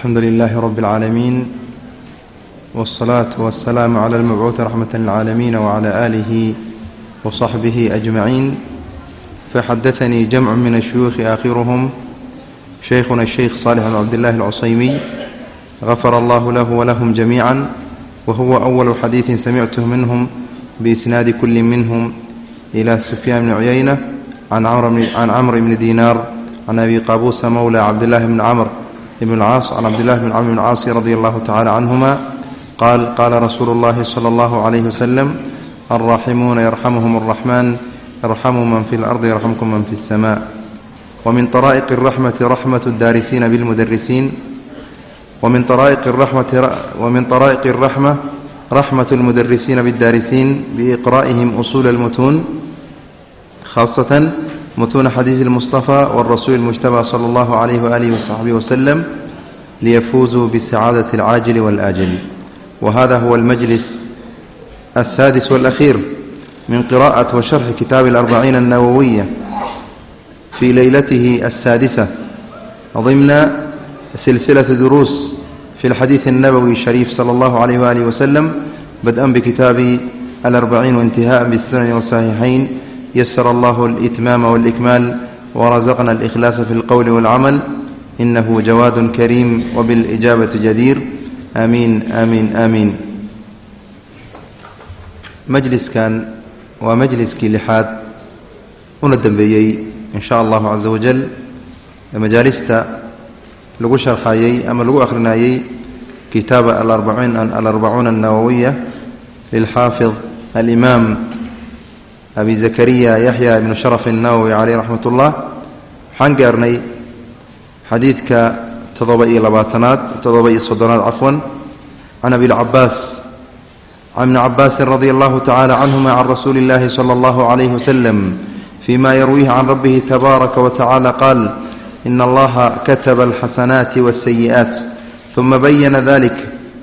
alxamdu lilaahi rabbi اlcaalamiin wاsalaatu wasalaamu cala almabcuudi raxmata lilcaalamiin wacala aalihi wa saxbihi ajmaciin faxadatanii jamcu min ashuyuukhi aakhiruhum shaykhuna sheykh saalix bn cabdillahi alcusaymiy gafara allahu lahu walahum jamiica wa huwa awalu xadiidin samictuh minhum biisnaadi kulli minhum ila sufyaan bni cuyayna can camr bni diinaar can abi qabuusa mowla cabdillahi bni camr بن عمرو بن العاص عن عبد الله بن عمرو بن العاص رضي الله تعالى عنهما قال قال رسول الله صلى الله عليه وسلم الراحمون يرحمهم الرحمن يرحموا من في الأرض يرحمكم من في السماء ومن طرائق الرحمة رحمة الدارسين بالمدرسين ومن طرائق الرحمة ومن طرائق الرحمة رحمة المدرسين بالدارسين بإقرائهم أصول المتون خاصة متون حديث المصطفى والرسول المجتبى صلى الله عليه وآله وصحبه وسلم ليفوزوا بالسعادة العاجل والآجل وهذا هو المجلس السادس والأخير من قراءة وشرح كتاب الأربعين النووية في ليلته السادسة ضمن سلسلة دروس في الحديث النبوي الشريف صلى الله عليه وآله وسلم بدءا بكتاب الأربعين وانتهاء بالسنن والصحيحين يسر الله الإتمام والإكمال ورزقنا الإخلاص في القول والعمل إنه جواد كريم وبالإجابة جدير آمين آمين آمين majliskan waa majliskii lixaad una dembeeyey in sha allahu caza wajal majaalista lagu sharxayey ama lagu akhrinayey kitaaba alarbacuuna annawawiya lilxaafid alimaam abi zakariya yaxya ibnu sharaf الnawowi caleyh raxmat ullah waxaan gaarnay xadiidka toddoba iyo labaatanaad toddoba iyo soddonaad cafwan can abilcabaas can ibni cabaasin radia allahu tacala canhuma can rasuuli اllahi salى allahu عalayh waslem fima yarwiihi can rabbihi tabaaraka watacala qaal ina allaha kataba alxasanaati wاsayi'aat uma bayana dalik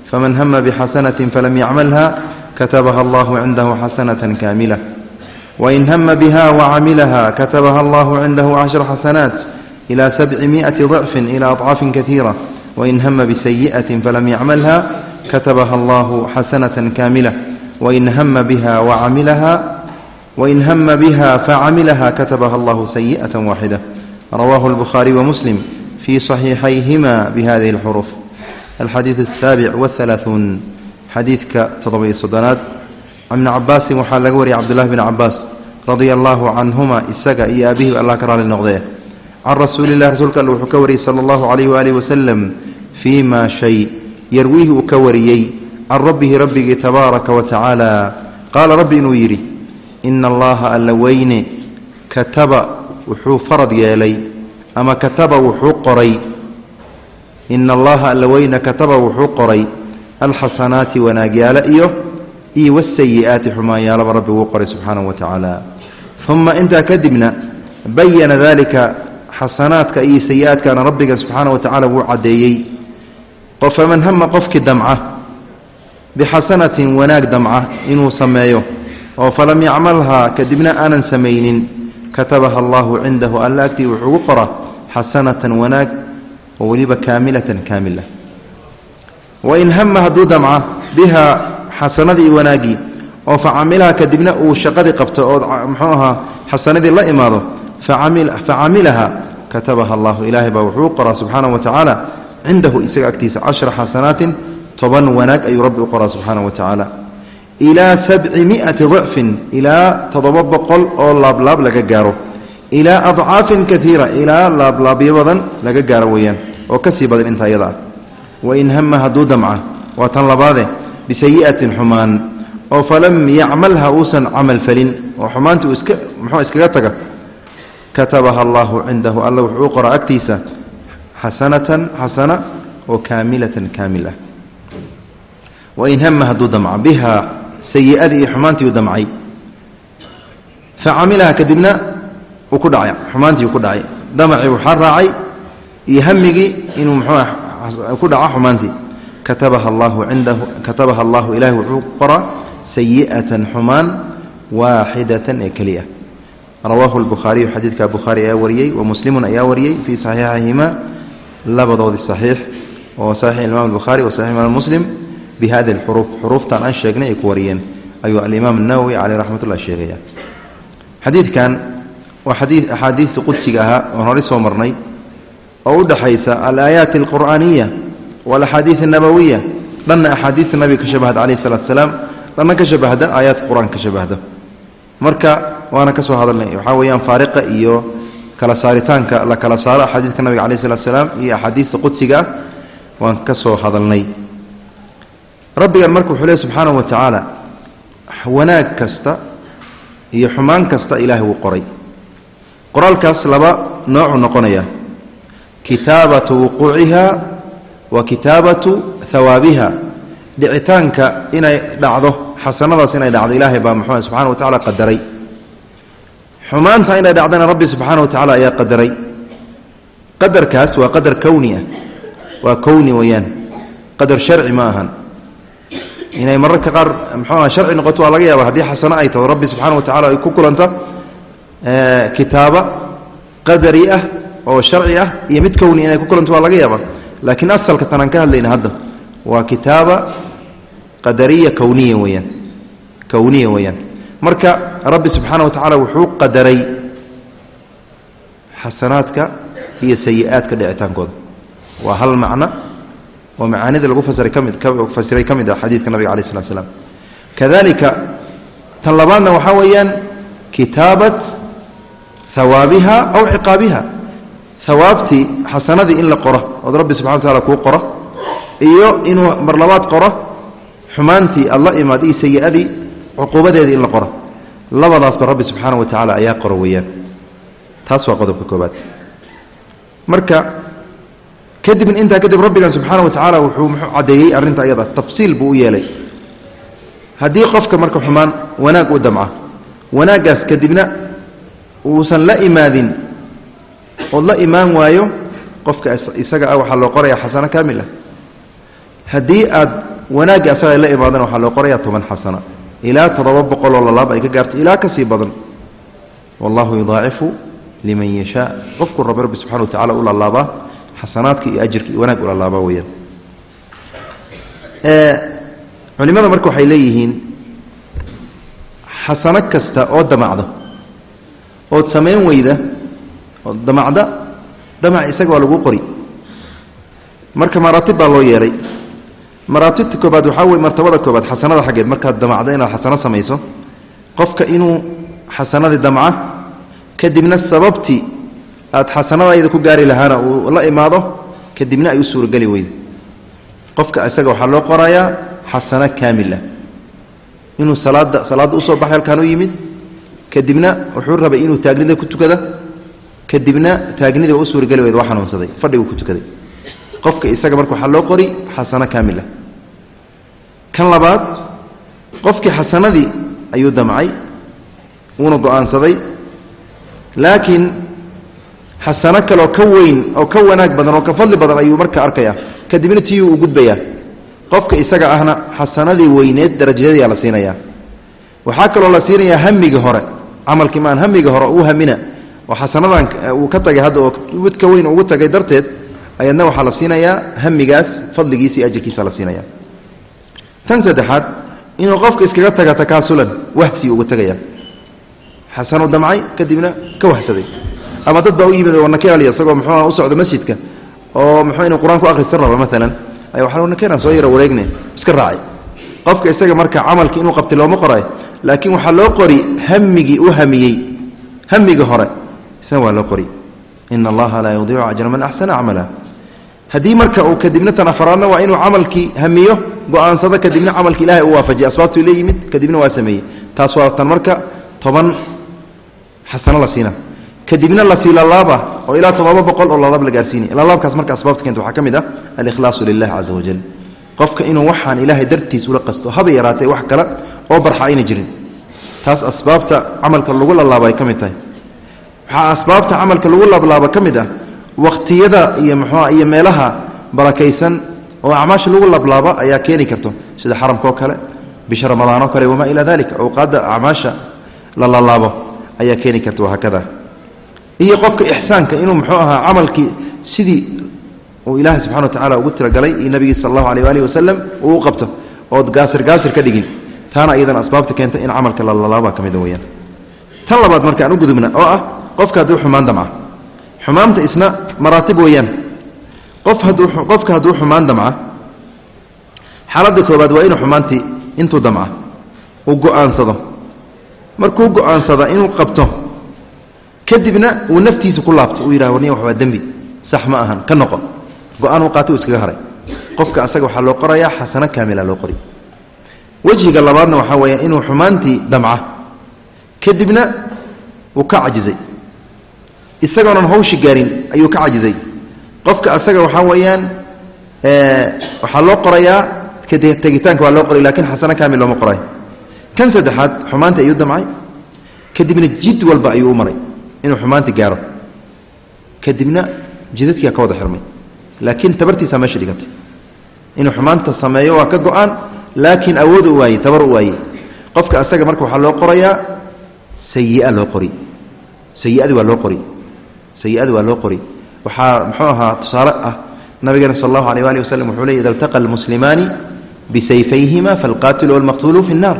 faman hama bxasanaة falam yacmalha katabaha allahu cindahu xasanaة kaamila wain hama biha wacamilaha katabaha allahu cindahu cashra xasanaat ila sabci miئati ضicfi ila aضcaafin kaiira wain hama bisayiئaة falam yacmalha katabaha allahu xasanaة kaamila wain hama biha wacamilaha wain hama biha facamilaha katabaha allahu sayiئaة waaxida rawahu اlbukhaariي wamuslim fii صaxiixayhima bihadihi اlxuruf alxadiiث الsaabic wاhalaaثuun xadiidka toddoba-iyo soddonaad can cabaasin waxaa laga wariyay cabdullahi bn cabaas radia allaahu canhuma isaga iyo aabihi allah ka raali noqdee. Can rasuuli illahi rasuulka alle wuxuu ka wariyey sala allahu calayhi waaalih wasalam fii ma shay yarwiihi uu ka wariyey can rabbihi rabbigii tabaaraka wa tacaala. Qaala rabbi inuu yidhi ina allaha alla weyne kataba wuxuu farad yeelay ama kataba wuxuu qoray. Ina allaha alla weyne kataba wuxuu qoray alxasanaati wanaagyaala iyo iyo wasayi'aati xumaanyaalaba rabbi wuu qoray subxaanahu wa tacaala. Uma intaa kadibna bayana dalika xasanaadka iyo sayi-aadkana rabbiga subxaana wa tacala wuu caddeeyey. Faman hama qofkii damca bixasanatin wanaag damca inuu sameeyo oo falam yacmalhaa kadibna aanan samaynin katabaha allahu cindahu alla agtii wuxuu ugu qora xasanatan wanaag oo weliba kaamilatan kaamila wain hama hadduu damca biha xasanadii wanaaggii oo facamilaha kadibna uu shaqadii qabto oo muxuu ahaa xasanadii la imaado facamilaha katabaha allahu ilaahay baa wuxuu qoraa subxaana wa tacaala cindahu isaga agtiisa cashra xasanaatin toban wanaag ayuu rabbi u qoraa subxaana wa tacaala. Ilaa sabci miati dicfin ilaa toddoba boqol oo laablaab laga gaaro. Ilaa adcaafin kaiira ilaa laablaabyo badan laga gaaro weeyaan oo ka sii badan intaa iyada ah. Wain hama hadduu damca waa tan labaade bisayi'atin xumaan oo falam yacmalha uusan camal falin oo xumaantii uu iska muxuu iskaga taga katabaha allahu cindahu alla wuxuu u qoraa agtiisa xasanatan xasana oo kaamilatan kaamil ah wain hama hadduu damca biha sayi'adii iyo xumaantii uu damcay facamilaha kadibna uu ku dhacay xumaantii uu ku dhacay damacii waxaa raacay iyo hamigii inuu muxuu ku dhaco xumaantii katabaha allahu ilahi wuxuu qoraa sayi'atan xumaan waaxidatan ee keliya. Rawaahu lbukhaariyu xadiidka bukhaari ayaa wariyey wa muslimun ayaa wariyey fii saxiixihima labadoodii saxiix oo saxiix imam albukhaari wa saxix imam muslim bi hadi alxuruuf. Xuruuftan aan sheegnay ay ku wariyeen ayuu alimaam الnawowi caleyh raxmat ullah sheegaya xadiidkan waa xadii axaadiista qudsiga ahaa oon horey soo marnay oo u dhexaysa alaayaati alqur'aaniya walaxaadiid nabawiya dhanna axaadiista nabiga ka shabahda caleyh salaatu salaam dhanna ka shabahda aayaadka marka waana ka hadalnay waxaa weeyaan faariqa iyo kala saaritaanka la kala saaro axaadiidka nabiga caleyh salaatu salaam iyo axaadiista qudsiga waan ka hadalnay rabbigan marka wuxuu ley subxaanahu wa tacaala wanaag kasta iyo xumaan kasta ilaahay wuu qoray qoraalkaas laba noocuu noqonaya kitaabatu wuquuciha wa kitaabatu hawaabiha dhicitaanka inay dhacdo xasanadaas inay dhacdo ilaahay baa muxuu subxana wa tacala qadaray. Xumaanta inay dhacdana rabbi subxaana wa tacaala ayaa qadaray. Qadarkaas waa qadar kowni ah. Waa kowni weeyaan. Qadar sharci ma ahan. Inay mararka qaar muxuuaha sharci noqoto waa laga yaaba haddii xasano ay taho rabbi subxana wa tacala ay ku kulanta kitaaba qadari ah oo sharci ah iyo mid kowni inay ku kulanto waa laga yaaba laakiin asalka tanaan ka hadlayna hadda waa kitaaba qadariya kowniya weyaan kowniya weeyaan. Marka rabbi subxaana wa tacaala wuxuu qadaray xasanaadka iyo sayi-aadka dhicitaankooda waa hal macno oo macaanida lagu fasiray ka mid fasiray ka mid ah xadiidka nabiga alai slat slam kadalika tan labaadna waxaa weeyaan kitaabat hawaabiha aw ciqaabiha hawaabtii xasanadii in la qoro ood rabbi subxana wa taala kuu qoro iyo inuu mar labaad qoro xumaantii aad la imaad iyo sayi-adii cuquubadeedii in la qoro. Labadaasba rabbi subxaana wa tacaala ayaa qoro weeyaan. Taas waa qodobka koobaad marka kadibna intaa kadib rabbigan subxaana wa tacaala wuxuu muxuu caddeeyey arrinta ayada tafsiil buu u yeelay. Haddii qofka marka xumaan wanaag u damca wanaaggaas kadibna uusan la imaadin ood la imaan waayo qofka isaga ah waxaa loo qoraya xasano kaamil ah. Haddii aad wanaagga asaga la imaadana waxaa loo qorayaa toban xasana. Ilaa toddoba boqoloo lalaab ay ka gaarto ilaa ka sii badan. Wallahu yudaacifu liman yashaa. Qofkuu raba rabbi subxana wa tacala u lalaabaa xasanaadka iyo ajirka iyo wanaag u lalaabaa weyaan culimada marka waxay leeyihiin xasano kasta oo damacdo ood samayn weyda oo damacda damac isaga waa laguu qori. Marka maraatib baa loo yeelay maraatibta koobaad waxaa weye martabada koobaad xasanada xaggeed. Markaad damacdo inaad xasano samayso qofka inuu xasanadii damca kadibna sababtii aad xasanadayda ku gaari lahaana uu la imaado kadibna ay u suurageli weyda qofka isaga waxaa loo qorayaa xasano kaamila inuu salaada salaadda u soo baxay halkaan u yimid kadibna wuxuu rabay inuu taagnida ku tukada kadibna taagnidii u suurageli weyda waa xanuunsaday fadhiguu ku tukaday. Qofka isaga marka waxaa loo qori xasano kaamila kan labaad qofkii xasanadii ayuu damcay wuuna go'aansaday. Laakiin xasano kale oo ka weyn oo ka wanaag badan oo ka fadli badan ayuu marka arkaya. Kadibna tiyuu u gudbayaa qofka isaga ahna xasanadii weyneed darajadeedaa la siinayaa. Waxaa kaloo la siinayaa hamigii hore. Camalkii maan hamiga hore uu hamina oo xasanadan uu ka tagay hadda oo mid ka weyn ugu tagay darteed ayadna waxaa la siinayaa hamigaas fadligiisa iyo ajirkiisa la siinaya. Tan saddexaad inuu qofka iskaga taga takaasulan wahsi uga tegaya xasanuu damcay kadibna ka wahsaday ama dad baa u yimid oo nakeelaya isagoo muxuuha u socdo masjidka oo muxuu inuu qur'aan ku akhristan raba maalan ay waxaa nakeelan soo yara wareegne iska raacay. Qofka isaga marka camalkii inuu qabtay looma qoray laakiin waxaa loo qori hamigii u hamiyey hamigii hore isna waa loo qori. Ina allaha laa yudiicu ajra man axsana acmala haddii marka uu kadibna tan afaraadna waa inuu camalkii hamiyo go'aansado kadibna camalki ilahay u waafajiya asbaabtuu la yimid kadibna waa sameeyey. Taas waa tan marka toban xasano la siina. Kadibna la sii lalaaba oo ilaa toddoba boqol oo lalaab la gaarsiinay. Lalaabkaas marka asbaabta keenta waxaa ka mid ah alikhlaasu lilahi caza wajal qofka inuu waxaan ilaahay dartiis ula qasto haba yaraatee wax kale oo barxa ayna jirin. Taas asbaabta camalka lagu lalaaba ay ka mid tahay waxaa asbaabta camalka lagu lablaaba ka mid ah wakhtiyada iyo muxuua iyo meelaha barakaysan oo acmaasha lagu lablaabo ayaa keeni karto. Sida xaramka oo kale bisha ramadaan oo kale wamaa ilaa dalika awqaadda acmaasha la lalaabo ayaa keeni karta wahaakada iyo qofka ixsaanka inuu muxuu ahaa camalkii sidii uu ilaahay subxana wa tacala ugu tiragalay iyo nabigii sal allahu aleyh waalihi wasalam uu u qabto ood gaasir gaasir ka dhigin taana iyadana asbaabta keenta in camalka lalalaabaa ka mida weyaan tan labaad marka aan u gudubna oo ah qofka hadduu xumaan damca xumaanta isna maraatib weeyaan. Qof hadduu qofka hadduu xumaan damca xaaladda koobaad waa inuu xumaantii intuu damca uu go'aansado. Markuu go'aansada inuu qabto kadibna uu naftiisa ku laabto uu yidhah warniya wax waa dembi sax ma ahan ka noqo go'aan uu qaatay uu iskaga haray. Qofka asaga waxaa loo qorayaa xasano kaamila loo qori. Wejhiga labaadna waxaa weeya inuu xumaantii damca kadibna uu ka cajizay isagoonan hawshi gaarin ayuu ka cajizay. Qofka asaga waxaa weeyaan waxaa loo qorayaa tegitaanka waa loo qoray laakiin xasano kaamil looma qoray. Kan saddexaad xumaantii ayuu damcay. Kadibna jid walba ayuu u maray inuu xumaanti gaaro. Kadibna jidadkia ka wada xirmay. Laakiin tabartiisaa meesha dhigatay inuu xumaanta sameeyo waa ka go'aan laakiin awood u waayey tabar u waayey. Qofka asaga marka waxaa loo qorayaa sayia loo qori. Sayiadii waa loo qori sayiadu waa loo qori. Waxaa muxuu ahaa tusaale ah nabigeena sal allahu aleh waali waslm wuxuu ley ida altaqa almuslimaani bisayfayhima falqaatilu walmaqtuulu fi nnaar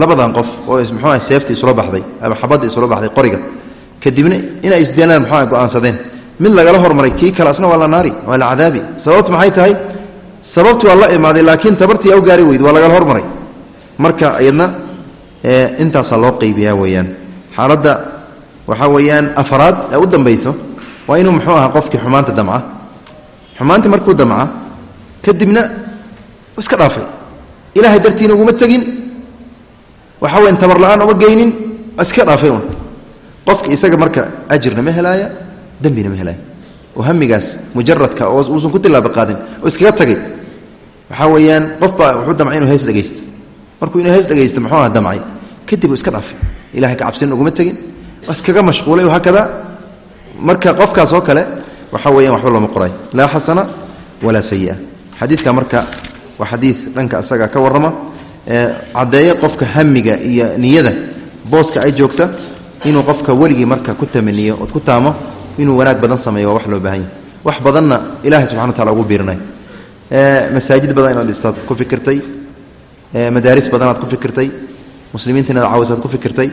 labadan qof oo mxuu aha seefta isula baxday ama xabadda isula baxday qoriga. Kadibna inay isdeelaan mxuu aha go'aansadeen. Mid lagala hormaray kii kale asna waa la naari waa la cadaabi. Sababtu maxay tahay? Sababtu waa la imaaday laakiin tabartii u gaari weyd waa lagala hormaray. Marka iyadna intaasaa loo qeybiyaa weyaan xaaladda waxaa weeyaan afaraad ee u dambayso? Waa inuu muxuu ahaa qofkii xumaanta damca xumaantii markuu damca kadibna iska dhaafay. Ilaahay dartiina uguma tegin. Waxa weyan tabar la'aan uma geynin. Iska dhaafay un qofki isaga marka ajirna ma helaaya dembina ma helaaya. Oo hamigaas mujaradka oo uusan ku tilaaba qaadin oo iskaga tagay. Waxaa weeyaan qof baa wuxuu damcay inuu hees dhegaysto markuu inuu hees dhegaysto muxuu aha damcay kadib iska dhaafay. Ilahay ka cabsina uguma tegin iskaga mashquulay hakada marka qofkaas oo kale waxaa weeyaan waxba looma qoray. Laa xasana walaa sayi'a xadiidka marka waa xadiid dhanka isaga ka warrama caddeeye qofka hamiga iyo niyada booska ay joogta inuu qofka weligii marka ku tamaniyo ood ku taamo inuu wanaag badan sameeyo waa wax loo baahan yahy wax badanna ilahay subxana wa tacala ugu biirinay masaajid badan inaad dhistaad ku fikirtay madaaris badanaad ku fikirtay muslimiinta inaad caawisaad ku fikirtay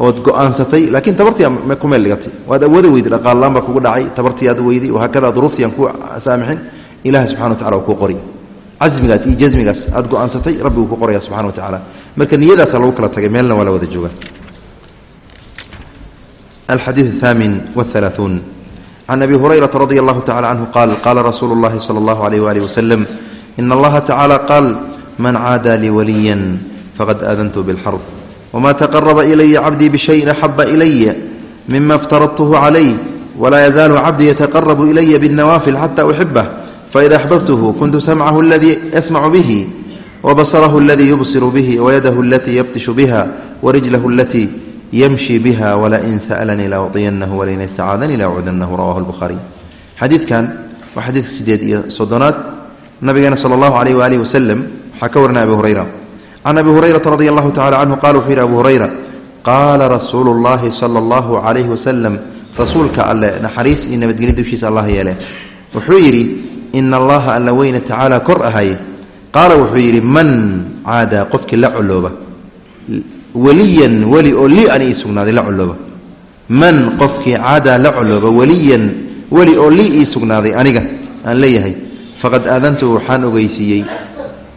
ood go'aansatay laakiin tabartii kumeel dhigatay. Waad awoodi weydi dhaqaalaaan baa kugu dhacay. Tabartii aad weydi wahaakada duruuftii aan ku saamixin ilaha subxana watacala uu ku qori camigaas iyo jamigaas aad go'aansatay rabbi uu ku qoraya subxana wa tacaala. Marka niyadaasa lagu kala tagay meelna waa la wada jooga alxadiiu athaamin wahalaaثuun can abi hurayrata radi allahu tacala canhu qaal qaala rasuulu اllahi sala allahu alayh waalihi wasalam in allaha tacaala qaal man caadaa lii waliya faqad aadantu bilxarb wmaa taqaraba ilaya cabdii bishayin axaba ilaya mima iftaradtuhu calayh walaa yazaalu cabdii yataqarabu ilaya binawaafil xata uxibah faida axbabtuhu kuntu samcahu aladii yasmacu bihi wabasarahu aladii yubsiru bihi wayadahu alatii yabtishu biha warijlahu alatii yamshi biha walain sa'lanii lauciyanahu walain istacaadanii laucudanahu rawahu lbukhaariy xadiidkan waa xadiidka sideed iyo soddonaad nabigeena sala allahu alayh waalihi wasalam waxaa ka warina abi hurayra can abi hurayraa radi allahu tacala canhu qaala wuxuu yidhi abu hurayra qaala rasuulu llaahi sala allahu calayhi wasalam rasuulka alle naxariis iyo nabadgelya dushiisa allah yeele wuxuu yidhi ina allaha alla weyne tacaala kor ahay qaala wuxuu yidhi man caada qofkii la colooba weliyan weli oo lii an ii sugnaaday la colooba man qofkii caada la colooba weliyan weli oo lii ii sugnaaday aniga aan leeyahay faqad aadantu waxaan ogeysiiyey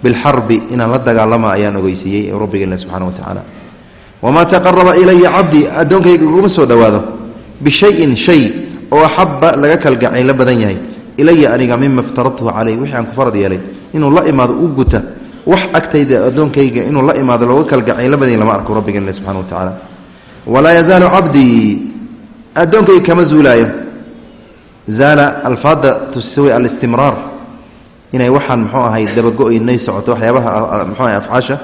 bilxarbi inaan la dagaalama ayaan ogeysiiyey rabbigeena subxana wa tacaala. Wamaa taqaraba ilaya cabdii addoonkayga iguma soo dhowaado bishayin shay oo axabba laga kalgacaylo badan yahay. Ilaya aniga mima iftaradtuhu caleyh wixii aan ku farad yeelay inuu la imaado u guta wax agtayda addoonkayga inuu la imaado looga kalgacaylo badan lama arko rabbigeen subxana wa walaa yazaalu cabdii addoonkayga kama zuulaayo. Zaala alfaadda tusisa way alistimraar inay waxaan muxuu ahay dabago-inay socoto waxyaabaha muxuu ahay afcaasha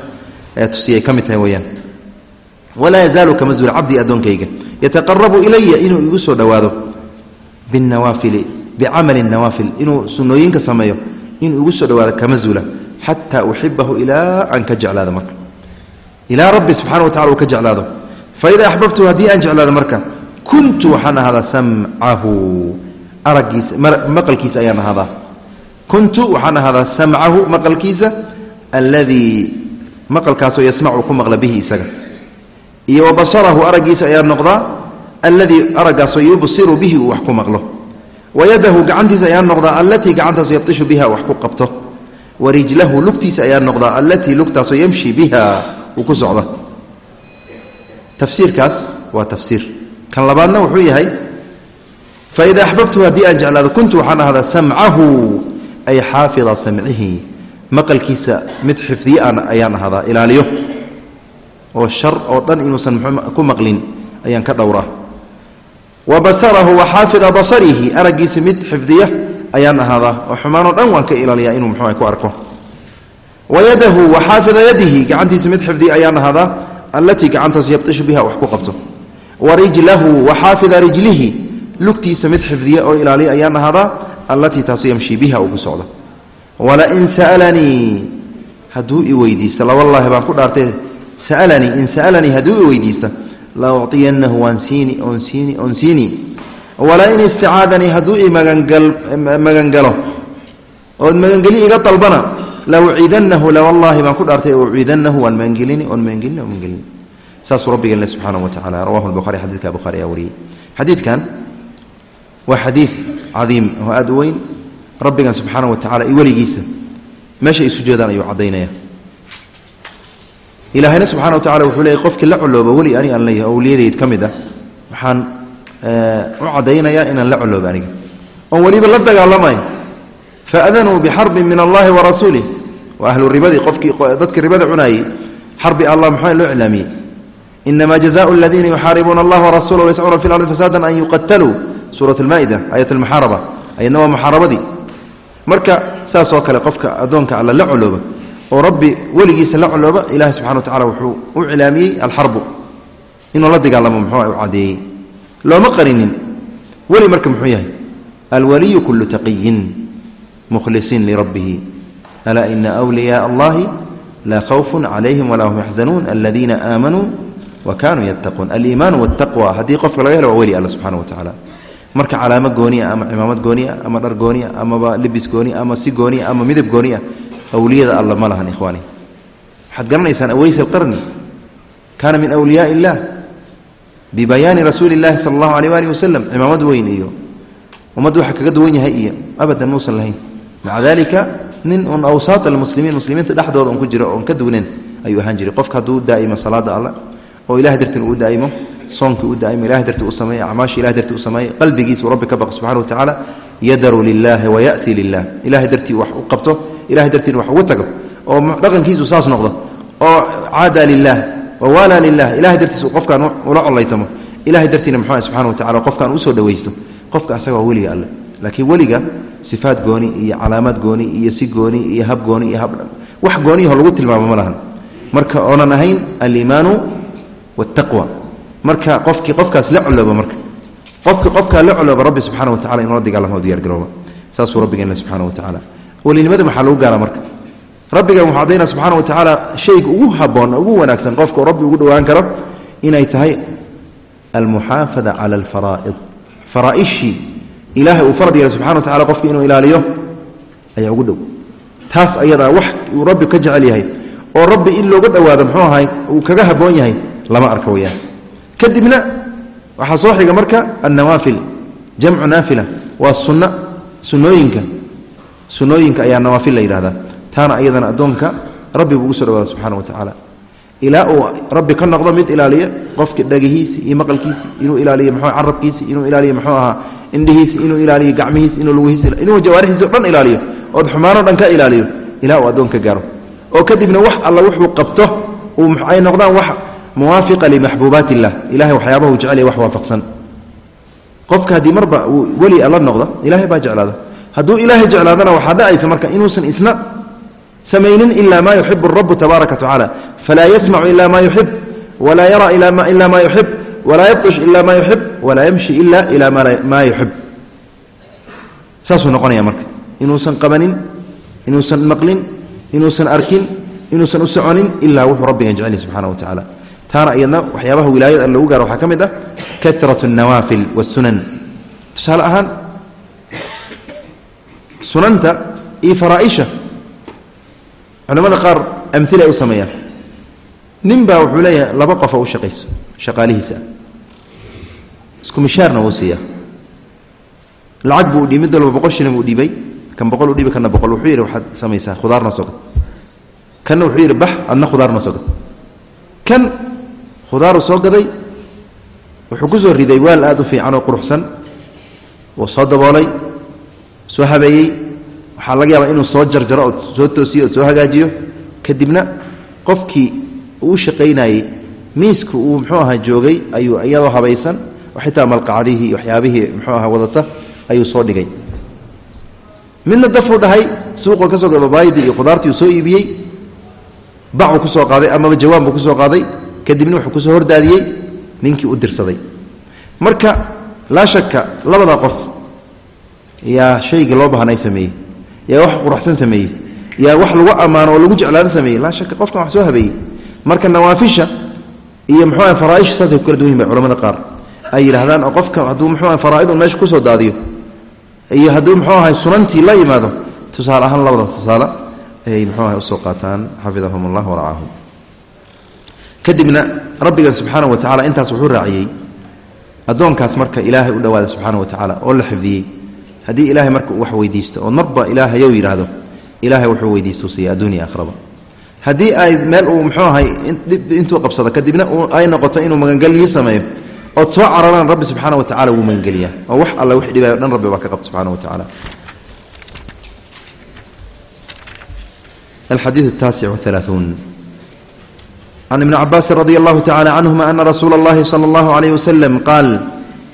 ee tusiyay ka mid tahay weeyaan. Walaa yazaalu kama zuula cabdii addoonkayga. Yataqarabu ilaya inuu igu soo dhowaado binawaafili bicamali nawaafil inuu sunnooyinka sameeyo inuu igu soo dhowaado kama zuula xataa uxibahu ilaa aan ka jeclaado marka. Ilaa rabbi subxana wa tacala uu ka jeclaado. Faidaa axbabtuhu haddii aan jeclaado marka kuntu waxaan ahaadaa samcahu araggiisa maqalkiisa ayaan ahaadaa kuntu waxaan ahaadaa samcahu maqalkiisa alladii maqalkaasoo yasmacu ku maqla bihi isaga. Iyo wa araggiisa ayaa noqdaa alladii araggaasoo yubsiru bihi uu wax ku maqlo. Wa yadahu gacantiisa ayaa noqdaa allatii gacantaasoo yabtishu biha wax ku qabto. Wa rijlahu lugtiisa ayaa noqdaa allatii lugtaasoo yamshi biha uu ku socdo tafsiirkaas waa tafsiir. Kan labaadna wuxuu yahay faida axbabtu haddii aan jeclaado kuntu waxaan ahdaa samcahu ay xaafida samcihi maqalkiisa mid xifdiye aan ayaan ahadaa ilaaliyo. Oo shar oo dhan inuusan ku maqlin ayaan ka dhowraa. Wa basarahu wa xaafida basarihi araggiisa mid xifdiya ayaan ahaadaa oo xumaanoo dhan waan ka ilaaliyaa inuu muxuu ku arko. Wa yadahu wa xaafida yadihi gacantiisa mid xifdiya ayaan ahaadaa allatii gacantaas yabtishu biha wax ku qabto. Wa rijlahu wa xaafida rijlihi lugtiisa mid xifdiya oo ilaaliya ayaan ahaadaa allatii taasu yamshii biha uu ku socdo walain sa'alanii hadduu i weydiista lawallaahi baan ku dhaartay sa'alanii in sa'alanii hadduu i weydiista la ucطiyanahu waan siini on siini on siini. Walain isticaadanii hadduu i magangalo ood magangeli iga dalbana la lawallaahi baan ku dhaartay uciidanahu waan magangelini on magangelini on magangelini saasuu rabbigeenle subxaanahu wa tacala rawahu lbuhari xadidka buhari ayaa wariyey. Xadiidkan waa xadiid cadiim oo aad u weyn rabbigan subxaana wa tacala iyo weligiisa meesha ay sujeedaan ayuu caddaynaya. Ilaahayna subxana wa tacala wuxuu leeyay qofkii la colooba weli ani aan leeyahay owliyadayd ka mid ah waxaan u caddaynayaa inaan la colooba aniga. Oon weliba la dagaalamayo faadanuu bixarbin min allahi wa rasuulih waa ahlu ribadii qofkii dadkii ribada cunaayey xarbi allah maxaa loo iclaamiyey. Inama jazaءu aladiina yuxaaribuuna allah warasulah wayascuuna fi lardi fasaada an yuqataluu suurat almaa'ida aayat almuxaaraba ayadna waa muxaarabadii. Marka saas oo kale qofka addoonka alla la colooba oo rabbi weligiisa la colooba ilahi subxana wa tacala wuxuu u cilaamiyey alxarbu inuu la dagaalamo muxuu u cadeeyey looma qarinin weli marka muxuu yahay alwaliyu kulu taqiyin mukhlisiin lirabbihi alaa ina wliyaء allahi laa khawfun calayhim walaa hum yaxzanuun aladiina aamanuu wa kanuu yattaquun aliimaanu wاtaqwa haddii qofka laga helo waa weli alla subxana wa tacala marka calaamo gooniya ama cimaamad gooniya ama dhar gooniya amaba libis gooniya ama si gooniya ama midab gooniya awliyada alla ma lahan ikhwaani. Waxaad garanaysaan aways alqarni kaana min awliyaai illah bibayaani rasuuli اllahi sala allahu alayh alih wasalam cimaamad weyn iyo ummadda waxa kaga duwan yahay iyo abadan muusan lahayn. Maca dalika nin un awsaat almuslimiin muslimiinta dhexdooda un ku jiro oon ka duwnayn ayuu ahaan jiray. Qofka hadduu daa'imo salaada alla oo ilahay dartiin uu daa'imo soonkii u daa'imo ilahay dartii u sameeye acmaashii ilahay dartii u sameeye qalbigiisuu rabbi ka baqo subxana wa tacaala yadaru lilahi wayaأtii lilah ilahay dartii wax u qabto ilahay dartiin wax ugu tago oo dhaqankiisu saas noqdo oo caada lilah wawaala lilah ilahay dartiis qofkaan ula collaytamo. Ilahay dartiina muxuu subxana wa tacala qofkaan u soo dhawaysto qofka asaga waa weliga alle. Laakiin weliga sifaad gooni iyo calaamaad gooni iyo si gooni iyo hab gooni iyo wax gooniyaho lagu tilmaamo ma lahan. Marka oonan ahayn aliimaanu waاtaqwa marka qofkii qofkaas la colooba marka. Qofki qofkaa la colooba rabbi subxana wa tacala inuu la dagaalamo o diyargarooba saasuu rabbigeenle subxana wa tacaala welinimada maxaa lagu gaara marka? Rabbigan wuxuu caddaynaa subxaana wa tacaala shayga ugu haboon ugu wanaagsan qofka rabbi ugu dhowaan karo inay tahay almuxaafada cala alfaraa'id. Faraaishii ilaahay uu farad yeelay subxana wa tacala qofka inuu ilaaliyo ayaa ugu dhow. Taas ayadaa wax uu rabbi ka jecel yahay oo rabbi in looga dhowaado muxuu ahay uu kaga haboon yahay lama arka weyaan kadibna waxaa soo xiga marka annawaafil jamcu naafila waa sunna sunnooyinka sunnooyinka ayaa nawaafil la yidhahdaa taana ayadana addoonka rabbi buu ugu dhawaada subxana wa tacaala. Ilaa uu rabbi ka noqdo mid ilaaliya qofka dhagihiisi iyo maqalkiisi inuu ilaaliyo mxuu carabkiisi inuu ilaaliyo muxuu ahaa indhihiisi inuu ilaaliyo gacmihiisi inuu lugihiisi inuu jawaarixiisi o dhan ilaaliyo ood xumaanoo dhan ka ilaaliyo ilaa uu addoon gaaro. Oo kadibna wax alla wuxuu qabto ay noqdaan wax muwaafiqa limaxbuubaat illah ilahay waxyaabahu jecel wax waafaqsan. Qofka haddii marba uu weli alla noqdo ilahay baa jeclaada. Hadduu ilaahay jeclaadana waxaa dhacaysa marka inuusan isna samaynin ila ma yuxib rabu tabaaraka watacaala falaa yasmacu ila ma yuxib walaa yara ila ma yuxib walaa yabtush ila ma yuxib walaa yamshi ila ila ma yuxib saasuu noqonaya marka. Inuusan qabanin inuusan maqlin inuusan arkin inuusan u soconin ilaa wuxuu rabbigan jecel subxana wa tacaala taana iyadna waxyaabaha wilaayada lagu gaaro waxaa ka mid ah karat اnawaafil wاsunan tusaale ahaan sunanta iyo faraaisha culamada qaar amil ay u sameeyaan. Nin baa wuxuu leeyahay laba qofa u shaqayso shaqaalihiisa. Isku mishaarna wuu siiya lacag buu udhiib mid walba boqol shilin buu dhiibay. Kan boqol u dhiibi boqol. Wuxuu yidhi waxaad samaysaa khudaarna sogod kanna wuxuu yidhi bax adna khudaarna sogod kan khudaaru soo gaday wuxuu ku soo riday waal aad u fiican oo quruxsan wuu soo daboolay soo habeeyey. Waxaa laga yaabaa inuu soo jarjaro oo soo toosiyo oo soo hagaajiyo. Kadibna qofkii uu shaqaynayey miiska uu muxuu ahaa joogay ayuu iyadoo habaysan oo xitaa malqacdihii iyo waxyaabihii muxuu ahaa wadata ayuu soo dhigay. Midna dafuu dhahay suuqoo ka soo gada babaayadii iyo khudaartii uu soo iibiyey bacuu ku soo qaaday amaba jawaan buu ku qaaday kadibna wuxuu ku soo hordaadiyey ninkii u dirsaday. Marka laa shaka labada qof yaa shaygii loo baahnay sameeyey yaa wax quruxsan sameeyey yaa wax lagu ammaano oo lagu jeclaado sameeyey laa shaka qofkan wax soo habeeyey. Marka nawaafisha iyo muxuuaha faraaisha saasay ku kala duwan yihiin bay culamada qaar ay yidhaahdaan oo qofka hadduu muxuu aha faraa'idun meesha ku soo daadiyo iyo hadduu muxuu ahay sunantii la yimaado. Tusaale ahaan labada tusaale ayay muxuu ahay u soo qaataan xafidahum allah waracaahum kadibna rabbiga subxaana wa tacala intaas wuxuu raaciyey addoonkaas marka ilaahay u dhowaada subxaana wa tacaala oo la xifdiyey. Haddii ilaahay marka uu wax weydiisto oo marba ilaahayow yidhaahdo ilaahay wuxuu weydiistuu adduuniya akhraba haddii ay meel uu muxuu ahay intuu qabsado kadibna ay noqoto inuu magangelyo sameeyo ood soo cararaan rabbi subxaana wa tacala wuu magangeliyaa oo wax alla wix dhibaayo dhan rabbi baa ka qabta subxana wa tacaala الحديث التاسع والثلاثون عن ابن عباس رضي الله تعالى عنهما أن رسول الله صلى الله عليه وسلم قال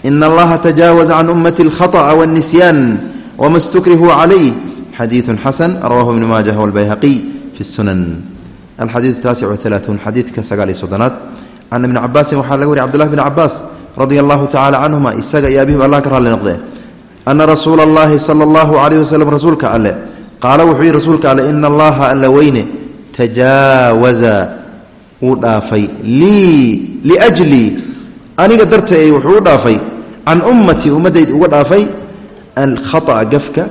إن الله تجاوز عن أمة الخطأ والنسيان وما استكره عليه حديث حسن رواه ابن ماجه والبيهقي في السنن الحديث التاسع والثلاثون حديث كسقالي صدنات عن ابن عباس وحال عبد الله بن عباس رضي الله تعالى عنهما إساق يا بهم الله كرها لنقضيه أن رسول الله صلى الله عليه وسلم رسولك أله qaala wuxuu yidhi rasuulka alle ina allaha alla weyne tajaawaza wuu dhaafay. Lii liajlii aniga darteey wuxuu u dhaafay. Can ummatii ummaddayd uga dhaafay alkhata'a gafka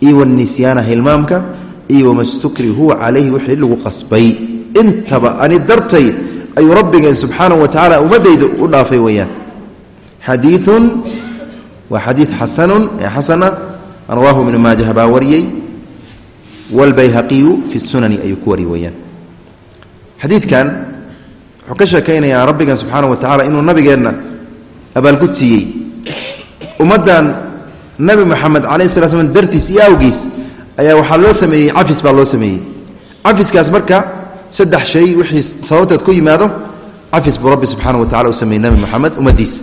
iyo wanisyaana hilmaamka iyo wama stukrihuwa calayhi wixii lagu qasbay. Intaba ani dartay ayuu rabbigeen subxaanahu wa tacaala ummaddayda u dhaafay weeyaan. Xadiiun waa xadiid xasanun ee xasana rawaahu ibnu maajah baa wariyey. Wlbayhaqiyu fi sunani ayuu ku wari weyaan xadiidkan wuxuu ka sheekaynayaa rabbigan subxaana wa tacala inuu nabigeenna abaalgud siiyey. Ummaddan nabi moxamed calayh sala slam dartiis iyo awgiis ayaa waxaa loo sameeyey cafis baa loo sameeyey. Cafiskaas marka saddex shay wixii sababteed ku yimaado cafis buu rabbi subxaana wa tacala u sameeyey nabi moxamed ummaddiisa.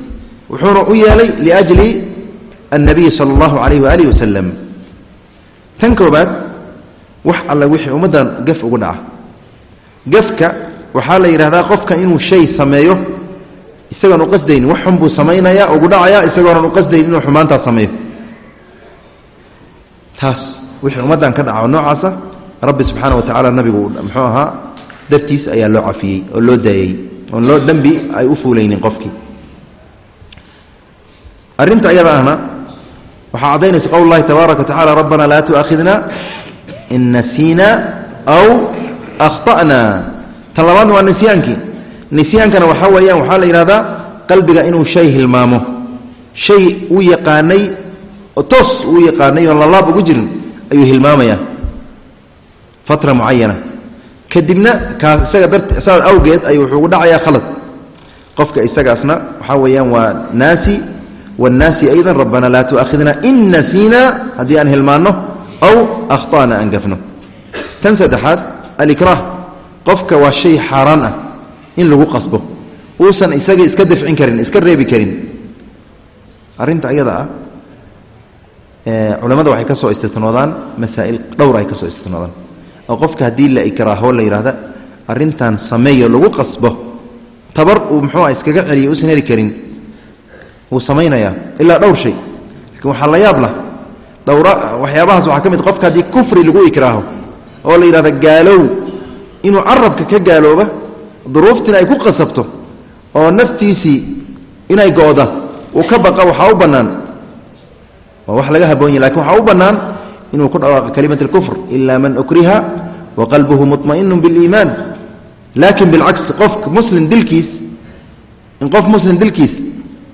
Wuxuuna u yeelay liajli annabiy sala allahu calayh waaalih wasalam tan koobaad wax alle wixii ummaddan gaf ugu dhaca gafka waxaa la yidhahdaa qofka inuu shay sameeyo isagoon u wax xun buu samaynayaa ugu dhacayaa isagoonan u inuu xumaantaas sameeyo. Taas wixii ummaddan ka dhaca oo noocaasa rabbi subxaana wa tacaala nabigu muxuu ahaa dartiis ayaa loo cafiyey oo loo daayey oon loo dembi ay u fuulaynin qofkii arrinta ayada ahna waxaa caddaynaysa qowl llahi tabaaraka wa tacala rabbana laa tu'aakhidna in nasiina aw akhta'na tan labaadna waa nisyaankii nisyaankana waxaa weeyaan waxaa la yidhahdaa qalbiga inuu shay hilmaamo shay uu yaqaanay oo toos uu yaqaanay oon lalaab ugu jirin ayuu hilmaamayaa fatra mucayana kadibna kaas isaga dart saas awgeed ayuu wuxuu ugu dhacayaa khalad qofka isagaasna waxaa weeyaan waa naasi waannaasi aydan rabbana laa tu'aakhidna in nasiina haddii aan hilmaanno aw akhta'na aan gafno tan saddexaad alikraah qofka waa shay xaaraan ah in lagu qasbo. Uusan isaga iska dafcin karin iska reebi karin. Arrinta ayada ah culamada waxay ka soo istitnoodaan masaa'il dhowr ay ka soo istitnoodaan oo qofka haddii la ikraaho la yidhaahda arrintan sameeyo lagu qasbo tabar uu muxuu ah iskaga celiyo uusan heli karin wuu samaynayaa ilaa dhowr shay. Lakiin waxaa la yaab lah dhowra waxyaabahaas waxaa ka mid qofka haddii kufri lagu ikraaho oo la yidhahda gaalow inuu carabka ka gaalooba duruuftiina ay ku qasabto oo naftiisii inay go'da uu ka baqa waxaa u bannaan waa wax laga haboon yahy lakin waxaa u bannaan inuu ku dhawaaqo kalimat اlkufr ila man ukriha waqalbuhu muطmaئinu biاliimaan lakin bilcaks qofka muslim dilkiis in qof muslim dilkiis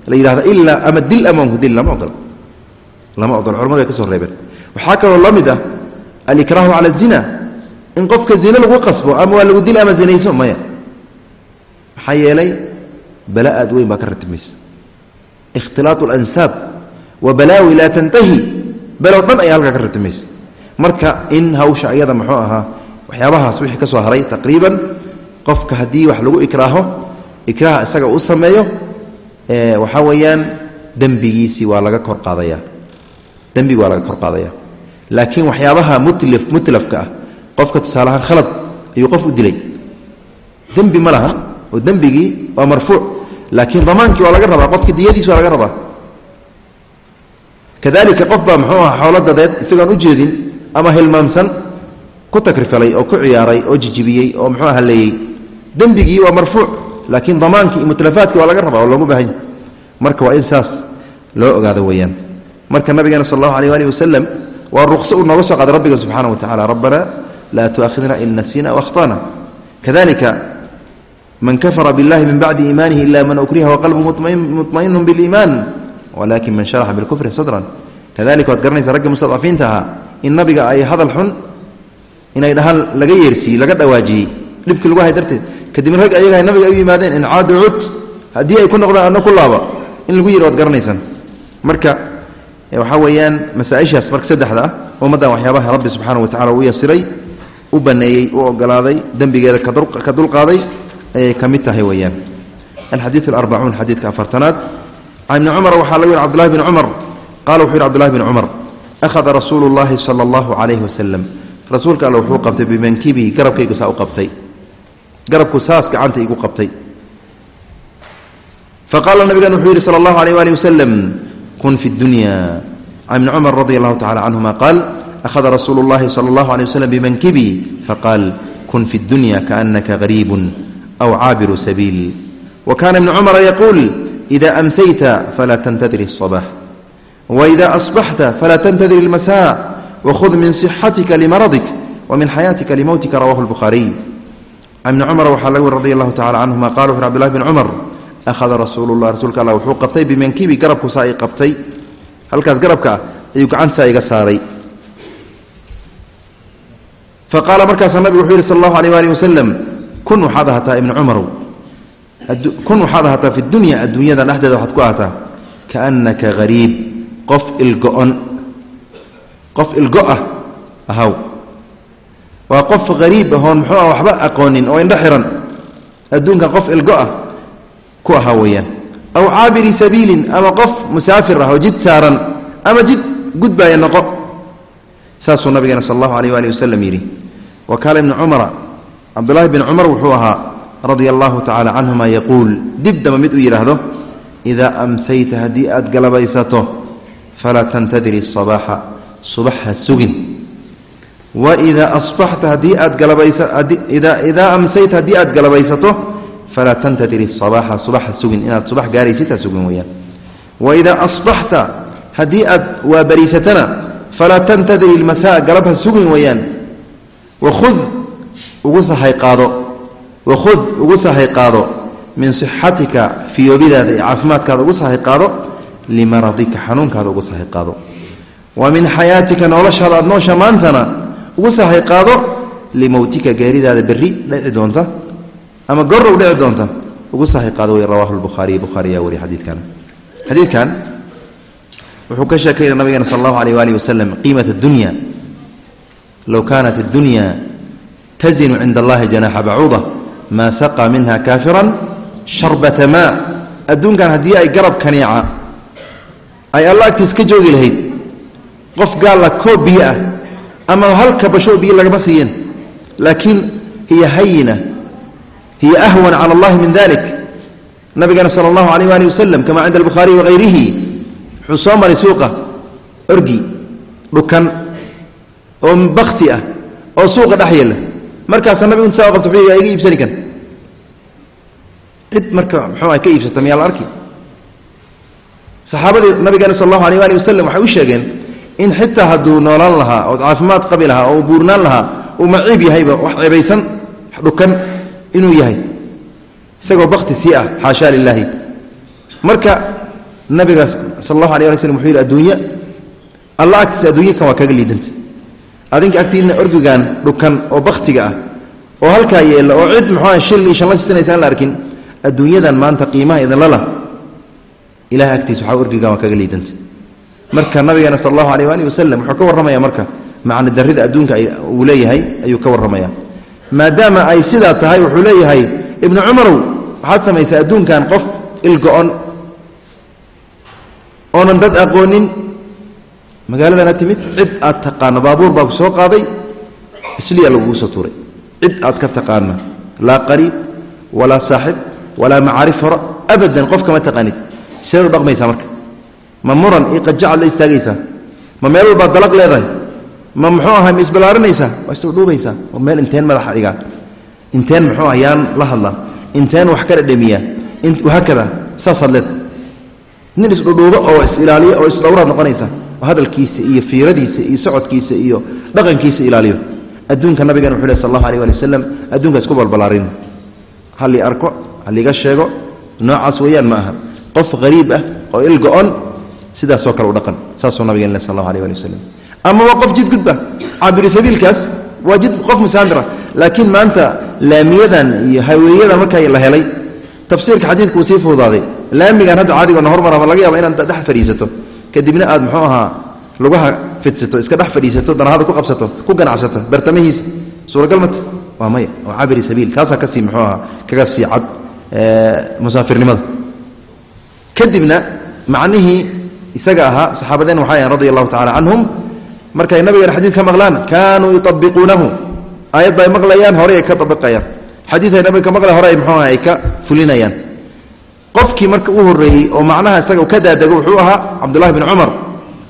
la yidhahdo ilaa ama dil amanku dil lama ogola lama ogola culamadu way ka soo reebeen waxaa kaloo la mid ah alikraahu cala الzina in qofka zine lagu qasbo ama waa lagu dil ama zinayso maya. Maxaa yeelay bala aad weyn baa ka ratibmaysa ikhtilaaط اlansaab wa balaawi laa tantahi below dhan ayaa halkaa ka ratibmaysa marka in hawsha iyada muxuu ahaa waxyaabahaas wixii ka soo haray taqriiban qofka haddii wax lagu ikraaho ikraaha isaga u sameeyo waxaa weeyaan dembigiisii waa laga kor qaadaya dembigi waa laga kor qaadaya laakiin waxyaabaha mutlif mutlafka ah qofka tusaalahaan khalad ayuu qof u dilay. Dembi ma laha oo dembigii waa marfuuc laakiin damaankii waa laga rabaa qofka diyadiisi waa laga rabaa. Kadalika qof baa muxuu aha xoolo dadeed isagoon u jeedin ama hilmaamsan ku takrifalay oo ku ciyaaray oo jijibiyey oo muxuu haleeyey dembigii waa marfuuc laakiin damaankii mutlafaadkii waa laga rabaa oo loogu baahanya marka waa in saas loo ogaado weeyaan. Marka nabigeena sal allahu alيh alih wasalam waa ruqso uu nooga soo qaaday rabbiga subxana wa tacala rabbana laa tu'akhidna in nasina waakhtana kadalika man kafara biاllahi min bacdi iimaanihi ila man ukriha waqalbu muطmainu biاliiman walakin man sharaxa bilkufri sadran kadalika waad garanaysa ragga mustadcafiinta ahaa in nabiga ay hadal xun inay dhahaan laga yeersiiyey laga dhawaajiyey dhibkii lagu hay darteed kadibna rag ayaga nabiga ay u yimaadeen in caadu cud haddii ay ku noqdaan adna ku laaba in lagu yidhi waad garanaysaan marka waxaa weeyaan masaaishaas marka saddexda ah ummaddan waxyaabaha rabbi subxaana wa tacala uu yasiray u baneeyey u ogolaaday dembigeeda ka dulqaaday ayay ka tahay weeyaan. Alxadiid alarbacuun xadiidka afartanaad. Can ibni cumar waxaa lagu yihi cbdullahi bni cumar. Qala wuxuu yidhi cbdullahi bni cumar akhada rasuulu llahi sala allahu calayhi wasalam rasuulka alle wuxuu qabtay bimankibihi garabkaygu saa u qabtay. Garabku saas gacanta igu qabtay. Faqaala nabigan wuxuu yidhi sala allahu alayh wali wasalam kun fi dunya. Can ibni cumar radi allahu tacala canhuma qaal akhada rasuulu llahi sala allahu alay waslm bimankibii faqaal kun fi dunya kaanaka gariibun aw caabiru sabiil wa kana ibnu cumara yaquul ida amsayta falaa tantadir الصbax waida asbaxta falaa tantadir اlmasa wkhud min صixatika limaradik wmin xayaatika limowtika rawahu اlbukhaariy can ibni cumar waxaa laga weri radi allahu tacala canhuma qala wuxu abdulahi bn cumar akhada rasuulu lah rasuulka allah wuxuu qabtay bimankibi garabku saa i qabtay halkaas garabka ah ayuu gacantaa iga saaray faqaala markaasaa nabigu wuxuu yihi sal allahu alayh alih wasalam kun waxaad ahataa ibni cumarow. Kun waxaad ahataa fi dunya adduunyada dhexdeeda waxaad ku ahataa kaannaka hariib qof ilgo-on qof ilgo ah ahaw waa qof hariib ahoon muxuu ah waxba aqoonin oo indho xiran. Adduunkan qof ilgo ah ku ahaa weeyaan. Aw caabiri sabiilin ama qof musaafir ah oo jid saaran ama jid gudbaaya noqo saasuu nabigeena sal allahu aleyh waali waslm yidhi. Wa kaana ibnu cumara cabdulaahi bin cumar wuxuu ahaa radia allahu tacala canhuma yaquul dibdaba mid uu yidhaahdo idaa amsayta haddii aad galabaysato falaa tantadiri sabaaxa subax ha sugin. Waidaa asbaxta haddii aad alabaysaidaa amsayta haddii aad galabaysato falaa tantadiri sabaaxa subax ha sugin inaad subax gaaraysid ha sugin weyaan waidaa asbaxta haddii aad waabariisatana falaa tantadir اlmasaa galab ha sugin weeyaan wakhud ugu sahay qaado wakhud ugu sahay qaado min صixatika fiyoobidaada iyo caafimaadkaada ugu sahay qaado limaradika xanuunkaada ugu sahay qaado wa min xayaatika noloshaada aad noosha maantana ugu sahay qaado limowtika geeridaada berri dhici doonta ama gorow dhici doonta ugu sahay qaado wey rawahu lbukhaariy bukhaari yaa wariy xadiidkan xadiidkan wuxuu ka sheekayna nabigeena sal allahu alayh waalihi wasalam qiimat addunya low kaanat addunya tazinu cinda allahi janaxa bacuuda maa saqa minha kaafiran sharbata maa adduunkan haddii ay garab kaniica ay alla agtiis ka joogi lahayd qof gaalla koob biyo ah ama halka bashoo biyo lagama siiyeen laakiin hiya hayina hiya ahwan cala allahi min dalik nabigeena sala allahu alayh waali wasalam kama cinda albukhaariyi wahayrihi wuxuu soo maray suuqa orgi dhukan oo bakti ah oo suuqa dhex yeela. Markaasaa nabigu inta saa qabta iga iibsani kan. Cid marka muxuu ah ka iibsata miyaa la arki? Saxaabadii nabigeena sal allahu alayh waali wasalam waxay u sheegeen in xitaa hadduu noolaan lahaa oo caafimaad qabi lahaa oo buurnaan lahaa uu maciib yahayba wax cebaysan dhukan inuu yahay. Isagoo bakti sii ah xaashaa lilaahi marka nabiga sal allahu alay ala slm wuxuu yidhi adduunye alla agtiisa adduunye kan waa kaga liidanta adinka agtiina orgigan dhukan oo baktiga ah oo halkaa yeella oo cid muxuuah shil iyo shanla siisanaysa aan la arkin adduunyadan maanta qiimaha idinla lah ilahay agtiisa waxaa orgigan waa kaga liidanta marka nabigeena sal allahu alayh waali wasalam wuxuu ka warramaya marka macna darrida adduunka uu leeyahay ayuu ka warramaya. Maadaama ay sidaa tahay wuxuu leeyahay ibnu cumarow waxaad samaysaa adduunkan qof ilgo-on oonan dad aqoonin. Magaaladana timid cid aad taqaano baabuur baa ku soo qaaday isliya lagugu soo tuuray. Cid aad ka taqaana laa qariib walaa saaxib walaa macaarif hore abadan qof kama taqaanid. Seed u dhaqmaysaa marka. Ma muran iyo qajacad la istaagaysaa. Ma meel walbaad dalaq leedahay. Ma muxuu ahay ma isballaarinaysaa waa isdhuudhuubaysaa oo meel inteen madaxa dhigaa inteen muxuu ayaan la hadlaa. Inteen wax ka dhadhamiyaa. Wahaakada saasaad leeda nin isdhudhuubo oo is-ilaaliyo oo isdhowraad noqonaysa hadalkiisa iyo fiiradiisa iyo socodkiisa iyo dhaqankiisa ilaaliyo. Adduunka nabigan wuxuu leh sal allahu alيh ali wasalam adduunka isku balbalaarin. Halii arko haliga sheego noocaas weeyaan ma aha. Qof hariib ah oo ilgo-on sidaasoo kale u dhaqan. Saasuu nabigan leh sal allahu alيh ali wasalam ama waa qof jidgudba cabiri sabiilkaas waa jid qof musaamira laakiin maanta laamiyadan iyo haweeyadan markaa la helay tafsiirka xadiidku uu sii fududaaday laamigan hadda caadigoona hormar ama laga yaaba inaad dhex fadhiisato. Kadibna aad muxuu ahaa lugaha fidsato iska dhex fadhiisato danahada ku qabsato ku ganacsato bartamihiisa suuragal mat waa maya waa cabiri sabiil. Kaasaa ka sii muxuu ahaa kaga sii cad musaafirnimada. Kadibna macnihii isaga ahaa saxaabadeen waxay ahan radia allahu tacala canhum markay nabigeena xadiid ka maqlaan kaanuu yuabiquunahu aayadda ay maqlayaan horey ay ka abiqayaan xadiid ay nabiga ka maqlayan hore ay muxuu aha ay ka fulinayaan qofkii marka u horreeyey oo macnaha isaga ka daadego wuxuu ahaa cabdullahi bn cumar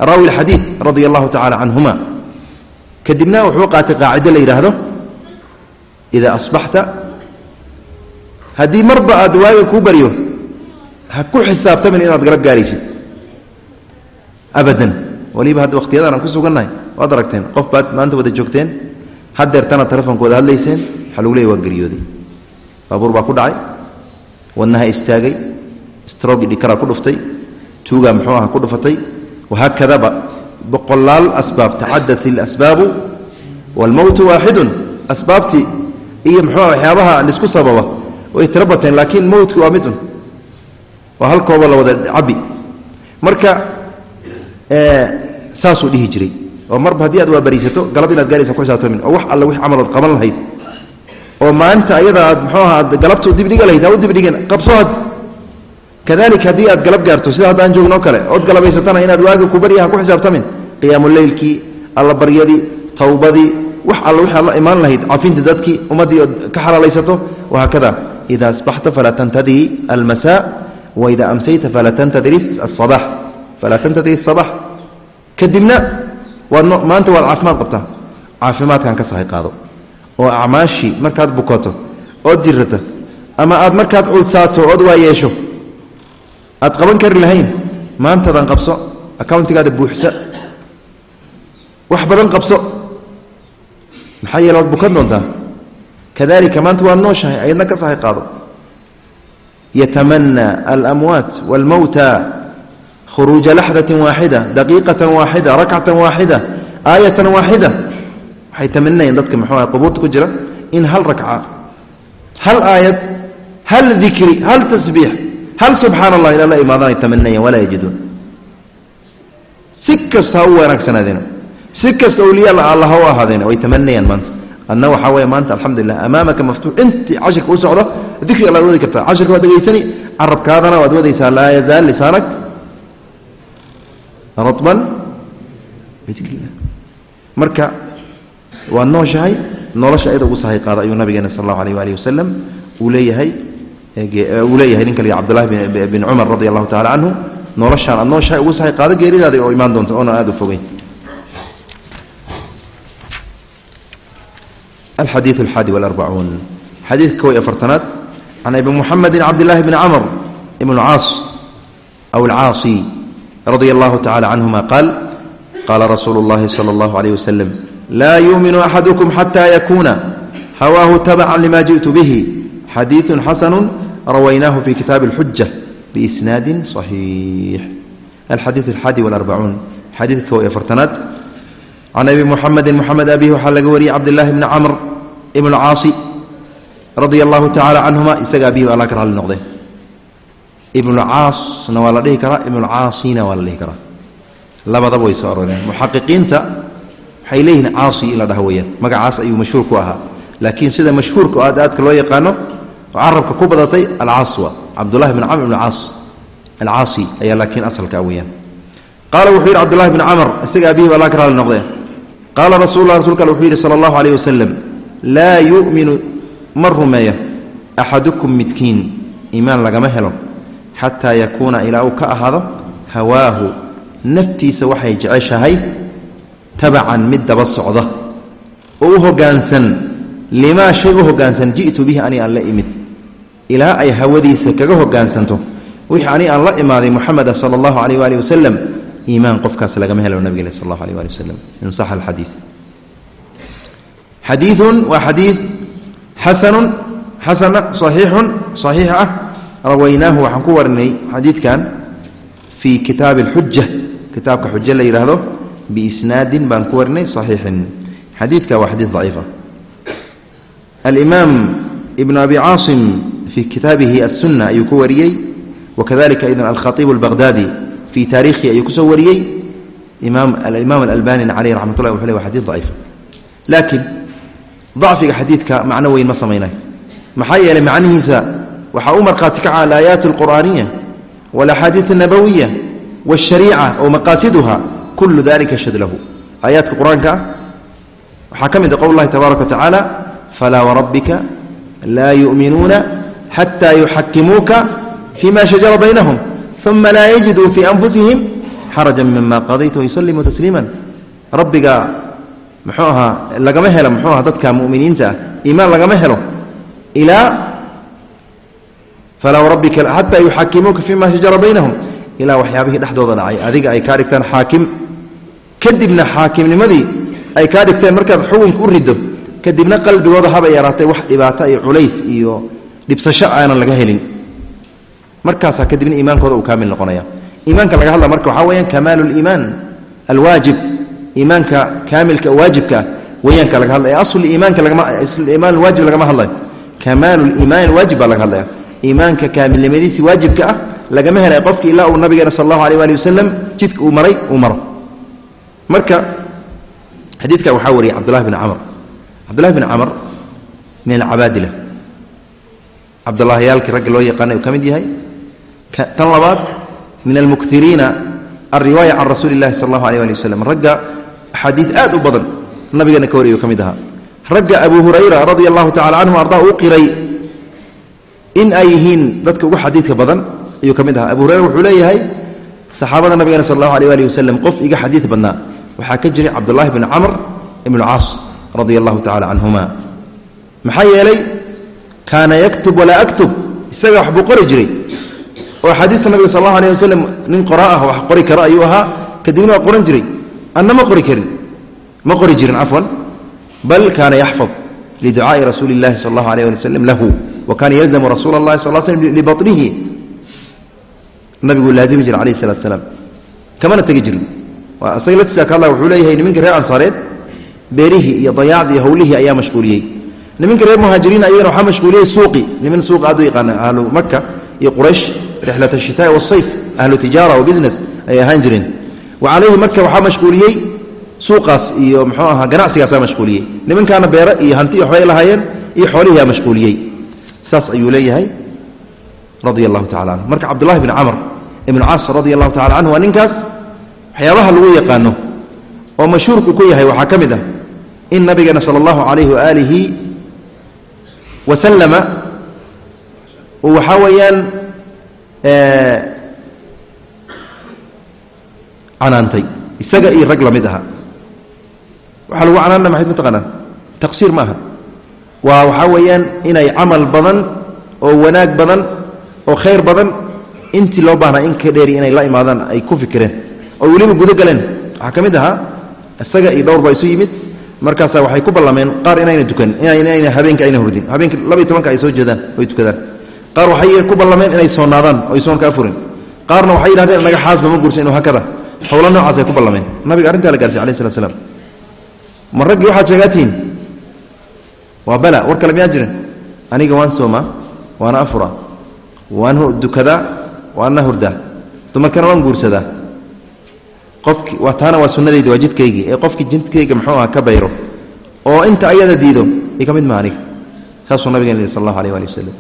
raawi alxadiid radia allahu tacala canhuma kadibna wuxuu qaatay qaacido la yidhaahdo idaa asbaxta haddii marba aad waaga kuu baryo ha ku xisaabtamin inaad galab gaaraysid. Abadan. Waliba hadda wakhtiyadaan aan ku sugannahay waad aragteen qof baad maanta wada joogteen hadeertana telefonkooda hadlayseen waxaa lagu leeyay waa geryooday baabuur baa ku dhacay wadnaha istaagay strogi dhikaraa ku dhuftay tuugaa muxuu aha ku dhufatay wahaakadaba boqolaal asbaab tacadat ilasbaabu waalmowtu waaxidun asbaabtii iyo muxuuha waxyaabaha la isku sababa way tiro bateen laakiin mowtki waa midun waa halkooba la wada cabi marka saasuu dhihi jiray oo marba haddii aad waa bariisato galab inaad gaaraysa ku xisaabtamin oo wax alle wix camalood qaban lahayd oo maanta ayada aad muxuu aha aad galabta dibdhiga lahayd ha u dibdhigin qabso had kadalika haddii aad galab gaarto sida hadda aan joognoo kale ood galabaysatana inaad waaga ku ku xisaabtamin. Qiyaamuleylkii allabaryadii tawbadii wax alle wixi aad imaan lahayd cafinta dadkii ummaddii ood ka xalaalaysato wahaakada ida asbaxta falaa tantadiri almasaa waida amsayta falaa tantadiri asabax falaa tantadiri asabax kadibna waad maanta waad caafimaad qabtaa. Caafimaadkan ka sahay qaado oo acmaashii markaad bukato ood jirato ama aad markaad cuudsaato ood waa yeesho aad qaban kari lahayn maantadan qabso accountigaada buuxsa wax badan qabso maxaa yeele waad bukan doontaa? Kadalika maanta waad nooshahay ayadna ka sahay qaado. Yatamana alamwaat wاlmowta khuruuja laxdati waaxida daqiiqata waaxida rakcata waaxida aayatan waaxida waxay tamaninayan dadka muxuu ah qubuurta ku jira in hal rakca hal aayad hal dikri hal tasbiix hal subxaan allah ilaa la imaadaan ay tamaninayan walaa yajiduun. Si kasta ha u wanaagsanaadeen si kasta awliya allah ha u ahaadeen way tamaninayan maanta. Adna waxaa weeye maanta alxamdulilah amaamaka maftuux intii cashirka u socdo dikri allaad wadi kartaa. Cashirka waad degeysani carabkaadana waad wadaysaa laa yazaal lisaanak raban bidikrillah marka waad nooshahay nolosha ayada ugu sahay qaada ayuu nabigeena sal allahu alayh waalihi wasalam uu leeyahay uu leeyahay ninka la cbdullahi bin cumar radi allahu tacala canhu noloshaan aad nooshahay ugu sahay qaado geeridaada oo imaan doonto oonan aad u fogeyn alxadiiث alxaadi walarbacuun xadiidka kow iyo afartanaad can abi muxamedi cabdillahi bni camr ibn caas aw alcaasi radia allahu tacala canhuma qaal qaala rasuulu اllahi salى اllahu عalيyh waslm laa yuuminu axadukum xata yakuuna hawaahu tabcan lima jiئtu bihi xadiiثu xasanu rawaynaahu fi kitaabi اlxuja biisnaadi صaxiix alxadiiث alxaadi wاlarbacuun xadiidka kow iyo fartanaad can abi muxamedi moxamed abihi waxaa laga wariyey cabdillaahi bni camr ibn caasi radia allahu tacala canhuma isaga abihi alla ka raalli noqdee ibnucaasna waa la dhihi karaa ibnucaasina waa la dhihi karaa labadaba way soo arooreen muxaqiqiinta waxay leeyihiin caasi in la dhaha weeyaan. Magacaas ayuu mashhuur ku ahaa. Laakiin sida mashhuurka oo aad aadka loo yaqaano carabka ku badatay alcaas waa. Cabdullahi bn camr ibn caas alcaasi ayaa laakiin asalka weeyaan. Qaala wuxuu yidhi cbdullahi bni camr isaga abihi alla ka raalli noqdee qaala rasuullah rasulka al wuxuu yidhi sala allahu alayh wasalam laa yu'minu ma rumeeyo axadukum midkiin iimaan lagama helo xataa yakuuna ilaa uu ka ahaado hawaahu. Naftiisa waxay jeceshahay tabacan mid daba socda oo u hogaansan limaa shay u hogaansan ji'tu bihi ani aan la imid. Ilaa ay hawadiisa kaga hogaansanto. Wixii ani aan la imaaday muxameda sala allahu alayh waali wasalam iimaan qofkaas lagama helo nabigale sal allahu aleh waali wasalam in saxa alxadii xadiiun waa xadii xasanun xasana saxiixun saxiix ah. Rawaynaahu waxaan ku warinay xadiidkan fii kitaabi alxuja kitaabka xujo la yidhaahdo biisnaadin baan ku warinay saxiixin. Xadiidka waa xadiid daciifa. Alimaam ibnu abi caasim fii kitaabihi asuna ayuu ku wariyey wakadalika idan alkhaiibu albaqhdaadi fii taariikhihi ayuu ku soo wariyey. Alimaam alalbani caleyh raxmat ullahi wuxu le wa xadiid daciif. Laakiin dacfiga xadiidka macno weyn ma samaynay maxaa yeelay macnihiisa waxaa u markhaati kaca alaayaat alqur'aaniya walaxaadiid alnabawiya wاshariica oo maqaasiduha kulu dalika shad lahu. Aayaadka qur'aanka ah waxaa ka mid a qowl llahi tabaaraka wa tacaala falaa warabbika laa yu'minuuna xata yuxakimuuka fima shajara baynahum uma laa yajiduu fii anfusihim xaraja mima qadayta wayuslimuu tasliima rabbiga muxuu ahaa lagama helo muxuu aha dadka muminiinta ah iimaan lagama helo ilaa falaa warabbika xataa yuxakimuuka fima shajara baynahum ilaa waxyaabihii dhexdooda dhacay. Adiga ay kaa dhigtaan xaakim kadibna xaakimnimadii ay kaa dhigteen markaad xukunka u riddo kadibna qalbigooda haba yaraatay wax dhibaato iyo culays iyo dhibsasho aanan laga helin. Markaasaa kadibna iimaankooda uu kaamil noqonaya iimaanka laga hadla marka waxaa weyaan kamaalu liimaan alwaajib. Iimaanka kaamilka waajibka ah weyaanka laga hadlaya. Asl iimaanka imaan alwaajib lagama hadlayo. Kamaalu liimaan alwaajib baa laga hadlaya iimaanka kaamilnimadiisi waajibka ah lagama helay qofki ilaa uu nabigeena sal allahu alيh ali wasalam jidka uu maray uu maro marka xadiidka waxaa wariyay cabdulahi bn camr cabdulahi bn camr min alcabaadila. Cabdullahayaalkii ragga loo yaqaanay uu ka mid yahay. Tan labaad min almukiriina alriwaaya can rasuuli illahi sal allahu aleh ali waslm ragga axaadiid aad u badan nabigana ka wariy u ka mid ahaa. Ragga abu hurayra radia allahu tacala canhu arda uu qiray in ay yihiin dadka ugu xadiidka badan ayuu ka mid ahaa. Abu hurayra wuxuu leeyahay saxaabada nabigana sal allahu aleh ali waslm qof iga xadiid badnaa waxaa ka jiray cabdullahi bn camr ibnu caas radia allahu tacala canhuma maxaa yeelay kaana yaktub walaa aktub isaga wax buu qori jiray oo axaadiista nabiga sal allahu alيh wasalam nin qoraa ah wax qori karo ayuu ahaa kadibna waa qoran jiray anna ma qori karin ma qori jirin cafwan bal kaana yaxfad liducaaءi rasuuli اllahi sal allahu alيh ali wasalam lahu wa kaana yalzamu rasuula اllahi sal slm libaطnihi nabiguu laazimi jira alayh الsalatu slaam kamana tegi jirin waa isaga laftiisa ka hadla wuxuu leeyahay niminka reer ansaareed beerihii iyo dayaacdii hawlihii ayaa mashquuliyey. Niminka reer muhaajiriin ayagana waxaa mashquuliyey suuqi nimin suuq aad yaqaana ahlu maka iyo quraysh rixlat ashitaai wasayf ahlu tijaara wa business ayay ahaan jireen. Wa marka waxaa mashquuliyey suuqaas iyo muxuu ahaa ganacsigaasaa mashquuliyey. Nimankaana beere iyo hanti iyo waxbay lahaayeen iyo xoolihiyaa mashquuliyey. Saas ayuu leeyahay radia allahu tacala canhu marka cabdullahi bn camr ibnu caas radia allahu tacala canhu waa ninkaas waxyaabaha lagu yaqaano oo mashhuurku ku yahay waxaa ka mid ah in nabigeena sala allahu calayhi waaalihi wasalama uu waxaa weeyaan canaantay. Isaga iyo rag la mid aha. Waxaa lagu canaanna maxayd mataqaanaa taqsiir ma waa waxaa weeyaan inay camal badan oo wanaag badan oo khayr badan intii loo baahnaa in ka dheeri inay la imaadaan ay ku fikireen oo weliba gudo galeen. Waxaa ka mid ahaa isaga iyo dhowr baa isu yimid. Markaasaa waxay ku ballameen qaar inayna dukan inayna habeenka ayna hurdin. Habeenka laba iyo tobanka ay soo jeedaan oy tukadaan qaar waxay ku ballameen inay soonaadaan oo ay soonka afurin. Qaarna waxay yidhahdeen naga xaasba ma guursan inuu hakada. Howlo noocaasay ku ballameen. Nabiga arrintaa la gaarsiy alayh slat slam ma raggii waxaad sheegaatiin? Waa bala war kale miyaa jirin. Aniga waan soomaa waana afuraa waan dukadaa waana hurdaa dumarkana waan guursadaa qofki taana waa sunnadaydi waa jidkaygii. Ee qofkii jidkayga muxuu aha ka bayro oo inta ayada diido i ka mid maha aniga. Saasuu nabigeen yihi sal allahu alيh ali wasalam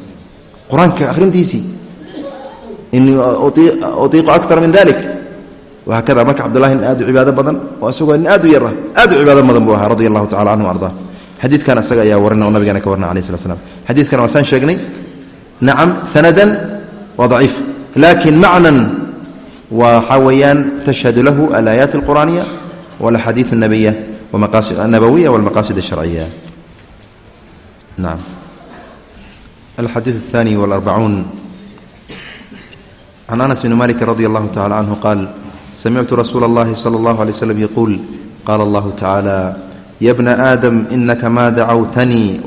qur'aanka akhrintiisii inii utiiqu akara min dalik wahaakada marka cabdullahi nin aad u cibaado badan oo isagoo nin aad u yar ah aad u cibaado badan buu ahaa radia allahu tacala canhu ardaa. Xadiidkan isaga ayaa warina oo nabigeena ka warna alayh slat slam xadiidkan waa saan sheegnay nacam sanadan waa daciif laakiin macnan waxaa weeyaan tashhadu lahu alaayaat alqur'aaniya walaxaadiid nabiya nabawiya walmaqaasid alsharciya nacam alxadiid الثاني والأربعون عن أنس بن مالك رضي الله تعالى عنه قال سمعت رسول الله صلى الله عليه وسلم يقول قال الله تعالى يا ابن آدم إنك ما دعوتني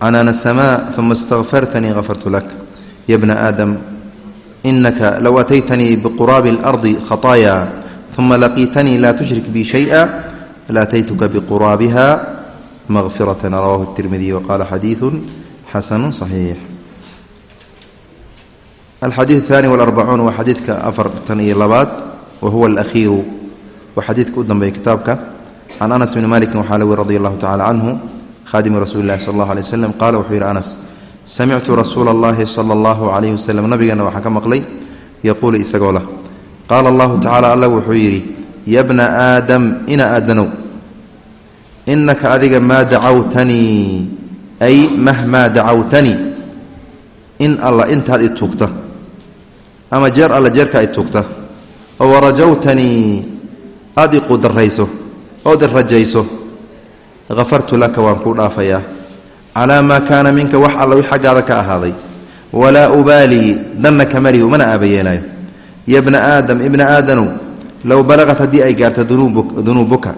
ورجوتني غفرت لك على ما كان منك ولا أبالي يا ابن آدم لو بلغت ذنوبك عنان السماء ثم استغفرتني غفرت لك يا ابن آدم إنك لو أتيتني بقراب الأرض خطايا ثم لقيتني لا تشرك بي شيئا لأتيتك بقرابها مغفرة رواه الترمذي وقال حديث حسن صحيح الحديث الثاني والأربعون وحديثك أفر تنيلبات وهو الأخير وحديثك أدن بكتابك عن haadimu rasuuli lahi sal allahu alay waslem qaala wuxuu yidhi anas samictu rasuula allahi sala allahu calayhi waslem nabigeena waxaan ka maqlay yaquulu isagoo lah qaala allahu tacaala alla wuxuu yidhi ya bna aadam ina aadanow inaka adiga maa dacawtanii ay mahmaa dacawtanii in alla intaad i tuugta ama jeer alla jeerkaa i tuugta oo warajawtanii aad i qudarayso ood rajayso afartu laka waan kuu dhaafayaa calaa maa kaana minka wax alla wi xaggaada ka ahaaday walaa ubaalii danna kamarihu mana aabayeelaayo ya bna aadam ibna aadanow low balagat haddii ay gaarto dunuubuka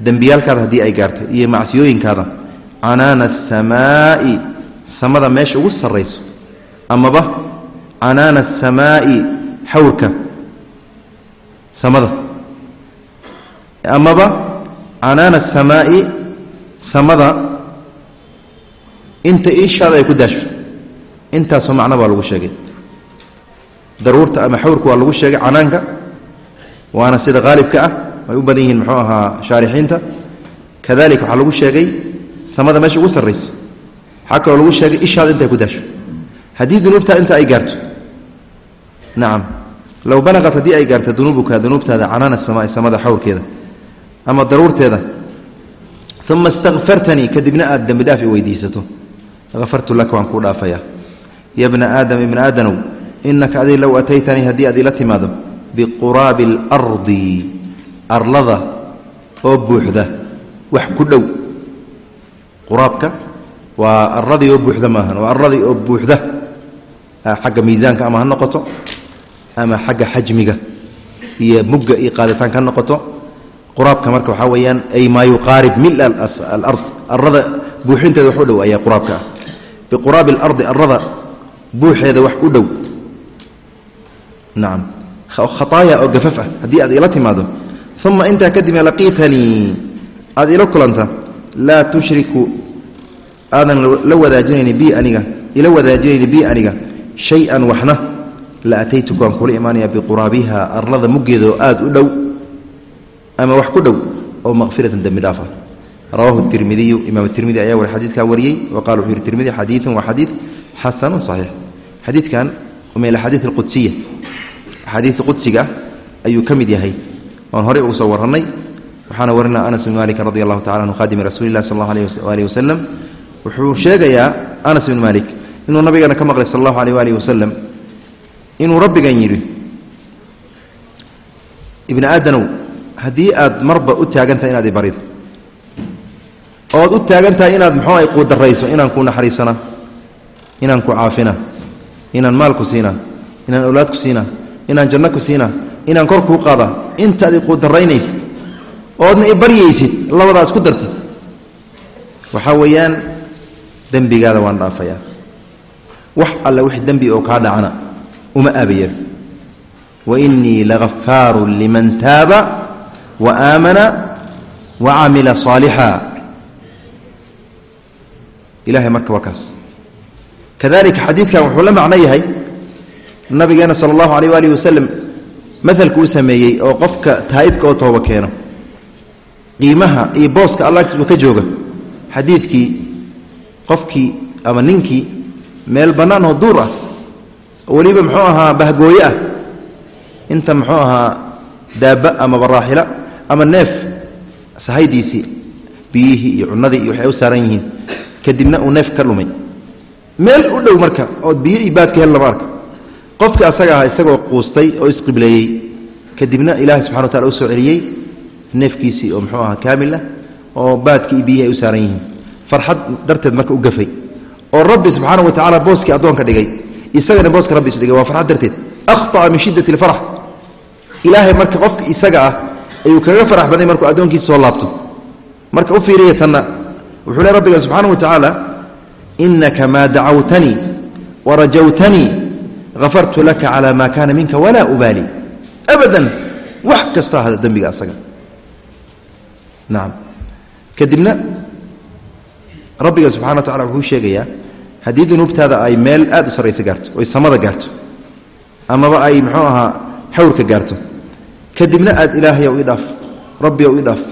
dembiyaalkaada haddii ay gaarto iyo macsiyooyinkaada canaana asamaa'i samada meesha ugu sarrayso amaba canaana asamaa'i xawrka samada amaba canaana asamaa'i samada inta ishaada ay ku daasho intaasoo macno baa lagu sheegay. Daruurta ama xawrka waa lagu sheegay canaanka waana sida haalibka ah ay u badan yihiin muxuu ahaa shaarixiinta. Kadalika waxaa lagu sheegay samada meesha ugu sarrayso. Waxaa kaloo lagu sheegay ishaada intay ku daasho haddii dunuubtaada inta ay gaarto nacam low balaqat haddii ay gaarto dunuubuka dunuubtaada canaana samaai samada xawrkeeda ama daruurteeda uma istakfartanii kadibna aad dembi dhaaf i weydiisato hafartu laka waan kuu dhaafaya ya bna aadam ibna aadanow inaka adi low ataytanii haddii aad ila timaado biquraabi alardi arlada oo buuxda wax ku dhow quraabka waa arradii oo buuxda maahan waa arradii oo buuxda xagga miisaanka ama ha noqoto ama xagga xajmiga iyo mugga iyo qaaditaanka ha noqoto quraabka marka waxaa weeyaan ay maa yuqaarib mil alard arada buuxinteeda wax u dhow ayaa quraabka. Ah biquraabi alardi arada buuxeeda wax u dhow. Nacam khaaaya oo gafaf ah haddii aad ila timaado. Uma intaa kadibna laqiitanii aad ila kulanta laa tushriku aadan la wadaajinayni bi aniga ila wadaajinayni bi aniga shay-an waxna la ataytuka waan kula imaanaya biquraabiha arlada muggeeda oo aad u dhow ama wax ku dhow oo maqfiratan dembi dhaaf ah. Rawahu tirmidiyu imaam tirmidi ayaa war xadiidkaa wariyey wa wuxuu yihi tirmidi xadiidun waa xadiid xasanu saxiix. Xadiidkan min alaxaadiid alqudsiya axaadiidta qudsiga ayuu ka mid yahay. Oon horey ugu soo warrannay waxaana warinaa anas bin malik radi allahu tacala anhu khadimi rasuli lah sal allahu alih wasalam wuxuu sheegayaa anas bin malik inuu nabigana ka maqlay sal allahu aleyh waalih wasalam inuu rabbigan yidhi ibni aadanow haddii aad marba u taagan tahay inaad ibarido ood u taagan tahay inaad muxuu ay quudarayso inaan ku naxariisana inaan ku caafina inaan maal ku siinaa inaan awlaad ku siinaa inaan janno ku siinaa inaan kor kuu qaadaa intaad iquudaraynaysid oodna i baryaysid labadaas ku dartid. Waxaa weeyaan dembigaada waan dhaafayaa. Wax alle wix dembi oo kaa dhacana uma aabayar wainii lagafaaru liman taaba wa aamana wa camila saalixa. Ilahay marka waa kaas. Kadalika xadiidkan wuxuu la macno yahay nabigeena sala allahu alayh waalihi wasalam mahalku u sameeyey oo qofka taa'ibka oo tooba keeno. Qiimaha iyo booska allah agtiisba ka jooga xadiidkii qofkii ama ninkii meel bannaan oo duur ah weliba muxuu ahaa bahgooye ah. Inta muxuu ahaa daaba ama ama neef sahaydiisii biyihii iyo cunadii iyo waxay u saaran yihiin. Kadibna uu neef ka lumay. Meel u dhow marka ood biyo iyo baadka hel arka qofka asaga isagoo quustay oo isqibleeyey. Kadibna ilaahay subxana wa tacala u soo celiyey neefkiisii oo muxuu ahaa kaamil oo baadkii biyihii ay u saaran yihiin. Farxad darteed marka u gafay. Oo rabbi subxaana wa tacala booskii addoonka dhigay. Isagana booska rabbi isdhigay waa farxad darteed. Akhطa'a min shiddati اlfarax ilaahay marka qofka isaga ah ayuu kaga farax baday markuu addoonkiisa soo laabto. Marka u fiiriya tanna wuxuu le rabbiga subxaana wa tacaala inaka maa dacawtanii warajawtanii hafartu laka calaa maa kaana minka walaa ubaali abadan wax kastoo ahada dembiga asaga. Nacam kadibna rabbiga subxana wa tacala wuxuu sheegayaa haddii dunuubtaada ay meel aad u sarraysa gaarto oy samada gaarto amaba ay muxuu ahaa xawrka gaarto kadibna aad ilaahayow ii dhaaf rabbiyow ii dhaaf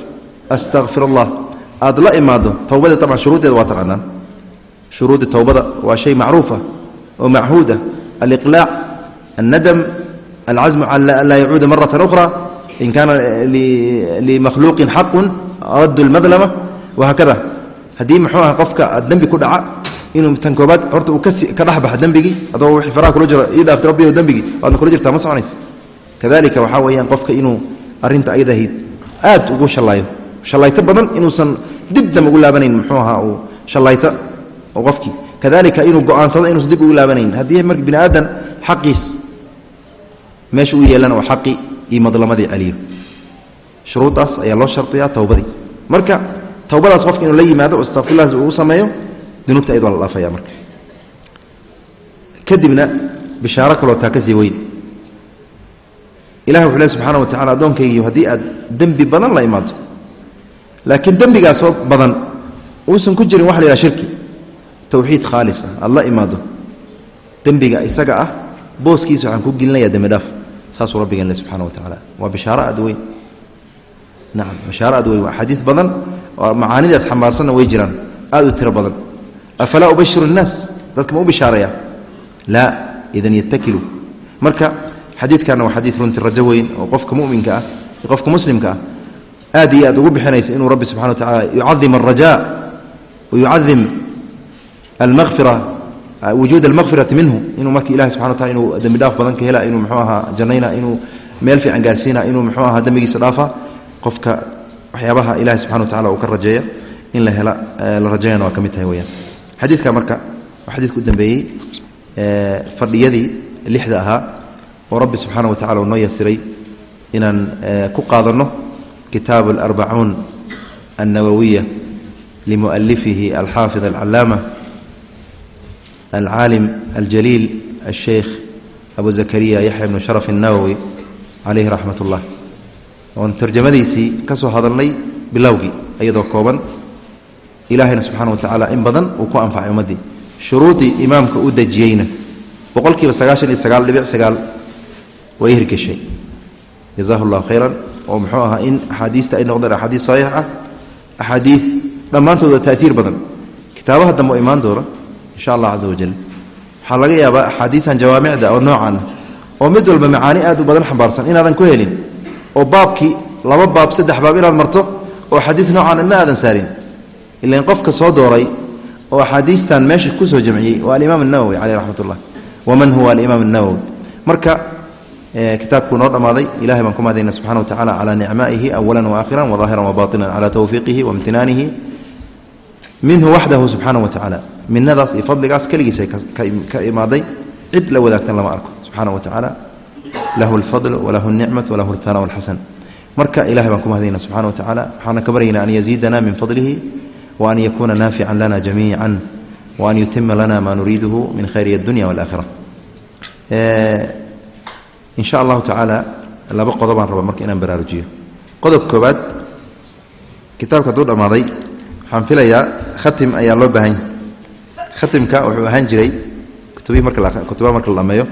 astakfir allah aad la imaado towbadii abcan shuruuddeeda waa taqaanaan. Shuruudii towbada waa shay macruufa oo machuud ah aliqlaac alnadam alcasmu cala an laa yacuuda marata ukhra in kaana limakhluuqin xaqun raddu lmadlama wahaakada haddii muxuu aha qofka dembi ku dhaca inuu tan koobaad horta uu ka dhexbaxa dembigii adoo wixii faraha kula jiro ii dhaafta rabbiyo dembigii waadna kula jirtaa ma soconaysa kadalika waxaa weeyaan qofka inuu arrinta ayadahayd aad ugu shallaayo. Shallayto badan inuusan dib dam ugu laabanayn muxuu ahaa uu shallayto oo qofkii kadalika inuu go'aansado inuusan dib ugu laabanayn. Haddii marka bini aadan xaqiis meesha u yeelana oo xaqii iyo madlamadii celiyo. Shuruuddaas ayaa loo shardiyaa towbadii marka towbadaas qofka inuu la yimaado oo astaqfirlah uu sameeyo dunuubta ayad waa la dhaafaya marka. Kadibna bishaaro kaloo taa ka sii weyn ilahi wuxu leh subxaana wa tacala addoonkaygiiyo haddii aad dembi badan la imaado laakiin dembigaasoo badan uusan ku jirin waxa la yidhaha shirki tawxiid khaalis ah aad la imaado dembiga isaga ah booskiisa waxaan ku gelinayaa dembi saasuu rabbigan leh subxana wa tacaala waa bishaaro aad weyn. Nacam bishaaro aad weyn. Waa xadiid badan oo macaanidaas xambaarsanna way jiraan. Aad u tiro badan. Afalaa ubashiru الnaas dadka ma u bishaaraya laa idan yatakilu marka xadiidkanna waa xadiid runti rajo weyn oo qofka muminka ah iyo qofka muslimka ah aad iyo aad ugu bixinaysa inuu rabbi subxana wa tacala yucadim الraja wayucadim almaqfira wujuud almaqfirati minhu inuu marka ilahi subxana wa tacala inuu dembi dhaaf badan ka hela inuu muxuu ahaa jannayna inuu meel fiican gaarsiina inuu muxuu ahaa dembigiisa dhaafa qofka waxyaabaha ilahi subxana wa tacala uu ka rajeeya in la hela la rajaynana waa ka mid tahay weyaan xadiidka marka waa xadiidka u dambeeyey fadhiyadii lixda ahaa oo rabbi subxaana wa tacala uu noo yasiray inaan eh, ku qaadanno kitaabu alarbacuun annawawiya limualifihi alxaafid alcallaama alcaalim aljaliil asheikh abu zakariya yaxya bnu sharaf annawowi caleyhi raxmat ullah oon tarjamadiisii ka soo hadalnay bilowgii iyadoo kooban ilaahayna subxaana wa tacaala in badan uu ku anfacay ummaddii shuruudii imaamka u dejiyeyna boqolkiiba sagaashan iyo sagaal dhibic sagaal way hirgashay jazahu llahu khayran. Oo muxuu ahaa in axaadiista ay noqdeen axaadiis saxiix ah axaadiis dhammaantooda taaiir badan. Kitaabaha dambe oo imaan doona insha allah caza wajal waxaa laga yaabaa axaadiistan jawaamicda oo noocaana ah, oo mid walba macaani aad u badan xambaarsan inaadan ku helin oo baabkii laba baab saddex baab inaad marto oo axaadiis noocaan idna ah aadan saarin. Ilan qofka soo dooray oo axaadiistan meesha ku soo jamciyey waa alimaam annawowi caleyh raxmat ullah waman huwa alimaam annawowi marka kitaabkuu noo dhammaaday ilahay baan ku mahadayna subxana wa tacala calaa nicmaa'ihi awala waakhiran wadaahiran wabatinan cala tawfiiqihi waimtinaanihi minhu waxdahu subxaana wa tacaala minadaas iyo fadligaas keligiisa ka imaaday. Cid la wadaagtan lama arko. Subxaana wa tacaala lahu alfadl walahu alnicmat walahu althana walxasan marka ilahay baan ku mahadayna subxana wa tacaala waxaana ka baryaynaa an yaziidana min fadlihi waan yakuuna naafican lana jamiica waan yutima lana ma nuriiduhu min khayri addunya walaaakhira in sha allahu tacaala laba qodobaan raba marka inaan baraarujiyo qodob koobaad kitaabka hadduu dhammaaday waxaan filayaa khatim ayaa loo baahanya khatimka wuxuu ahaan jiray kutubihi marka kutubaha marka la dhameeyo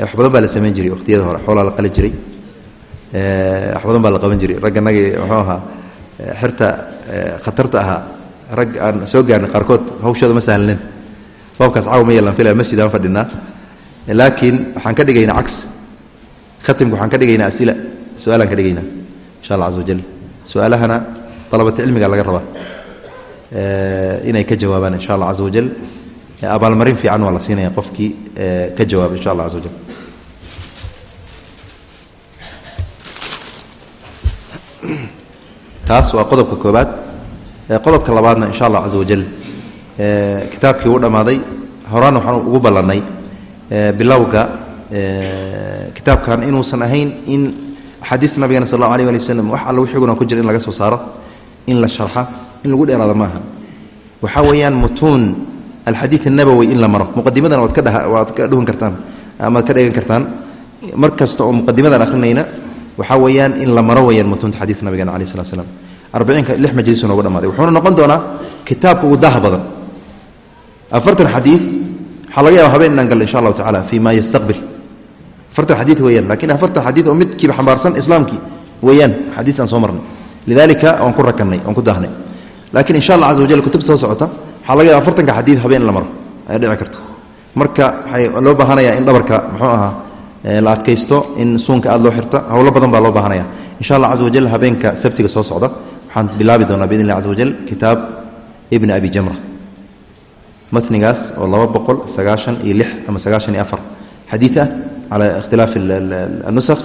wax badan baa la samayn jiray waqtiyada hore xoolaa la qali jiray. Wax badan baa la qaban jiray. Ragganagii muxuu ahaa xirta khatarta ahaa. Rag aan soo gaarnay qaarkood hawshooda ma sahlinen baabkaas caawa ma yeelan filaya masjid aan fadhinaa laakiin waxaan ka dhigaynaa cags khatimka waxaan ka dhigaynaa asila. Su'aalaan ka dhigaynaa insha allah caza wajal su'aalahana dalabata cilmiga laga rabaa. Inay ka jawaabaan insha allah caza wajal abaalmarin fiican waa la siinaya qofkii ka jawaaba insha allah caza wajal taas waa qodobka koobaad qodobka labaadna insha allah caza wajal kitaabkii uu dhammaaday. Horaan waxaan ugu ballannay bilowga kitaabkan inuusan ahayn in axaadiista nabigana sal allahu alيh ali waslm wax alla wixiguna ku jira in laga soo saaro in la sharxa in lagu dheeraado maaha waxaa weeyaan mutuun alxadiid الnabowi in la maro muqadimadana waad ka dh waad ka dhuhan kartaan amaad ka dhegan kartaan mar kasta oo muqadimadan akhrinayna waxaa weeyaan in la maro weyaan mutuunta xadiidka nabigana alayh slat slam arbiciinka lix majlisu noogu dhamaaday wuxuuna noqon doonaa kitaabka ugu daha badan afartan xadiid waxaa laga yaaba habeen inaan galno insha allahu tacala fi ma yastaqbil. Afartan xadiid weeyaan laakiin afartan xadiid oo midkiiba xambaarsan islaamkii weeyaan xadiis aan soo marnay. Lidalika waan ku rakannay waan ku daahnay. Laakiin insha allah caza wajal kutub soo socota waxaa laga yaaba afartanka xadiid habeen la maro ay dhici karto marka waxay loo baahanayaa in dhabarka muxuu ahaa la adkaysto in suunka aad loo xirta howlo badan baa loo baahanaya insha allah caza wajal habeenka sabtiga soo socda waxaan bilaabi doonaa biidn illah caza wajal kitaab ibni abi jamra matnigaas oo laba boqol sagaashan iyo lix ama sagaashan iyo afar. Xadiid ah cala ikhtilaaf anusakh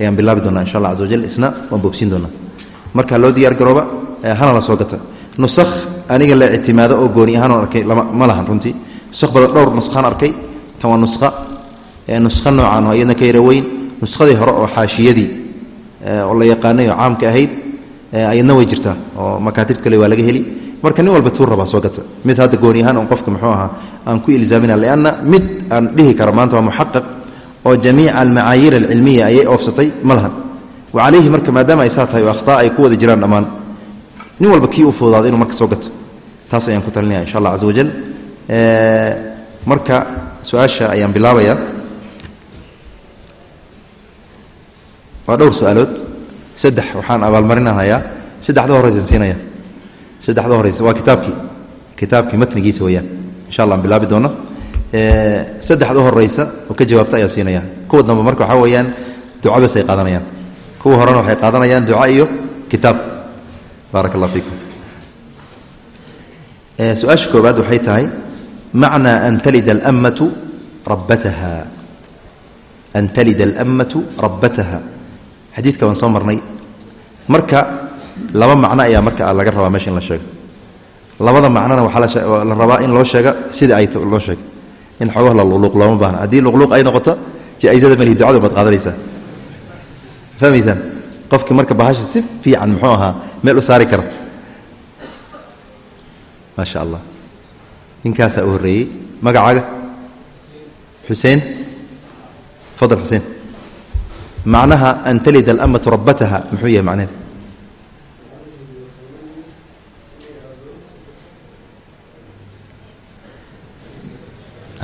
ayaan bilaabi doonaa insha allah caza wajal isna waan boogsiin doonaa. Marka loo diyaar garooba hana la soo gata. Nusakh aniga la ictimaado oo gooni ahaan arkay ma lahan runtii. Nusakh badan dhowr nuskhaan arkay. Tan waa nuskha nuskho noocaan oo iyadna ka yara weyn. Nuskhadii hore oo xaashiyadii oo la yaqaanay oo caamka ahayd ayadna way jirtaa oo makaatib kale waa laga heli marka nin walba tuu rabaa soo gata. Mid hadda gooni ahaan on qofka muxuu ahaa aan ku ilzaamina lianna mid aan dhihi karo maanta waa muxaqaq oo jamiica almacaayiir alcilmiya ayay oofsatay ma lahan. Wa calayhi marka maadaama ay saa tahay oo akhtaa ay ku wada jiraan dhammaan. Nin walba kii u fududaada inuu marka soo gato. Taas ayaan ku talinaya insha allah caza wajal marka su'aasha ayaan bilaabayaa. Waa dhowr su'aalood. Saddex waxaan abaalmarinanayaa saddexda horeysan siinaya saddexda horeysa waa kitaabkii. Kitaabkii matnigiisa weeyaan. Insha allah aan bilaabi doono. Saddexda horeysa oo ka jawaabta ayaa siinaya kuwa dambe marka waxaa weeyaan duca ay qaadanayaan. Kuwa horena waxay qaadanayaan duca iyo kitaab. Baaraka allah fiikum su'aasha koobaad waxay tahay macnaa an talida alammatu rabbataha. An talida alammatu rabbataha. Xadiidka waan soo marnay. Marka laba macno ayaa marka laga rabaa meesha in la sheego. Labada macnona waxaa la rabaa in loo sheega sida ay loo sheego in xoogaha la luqluuq looma baahna. Haddii luqluuq ay noqoto jaa'isada malihi ducada baad qaadanaysaa fahmaysaan? Qofkii marka bahasha si fiican muxuu ahaa meel u saari kara. Maa sha allah ninkaasaa u horreeyey. Magacaaga? Xuseen fadal xuseen macnaha an talida alammatu rabbataha muxuu yahay macneheeda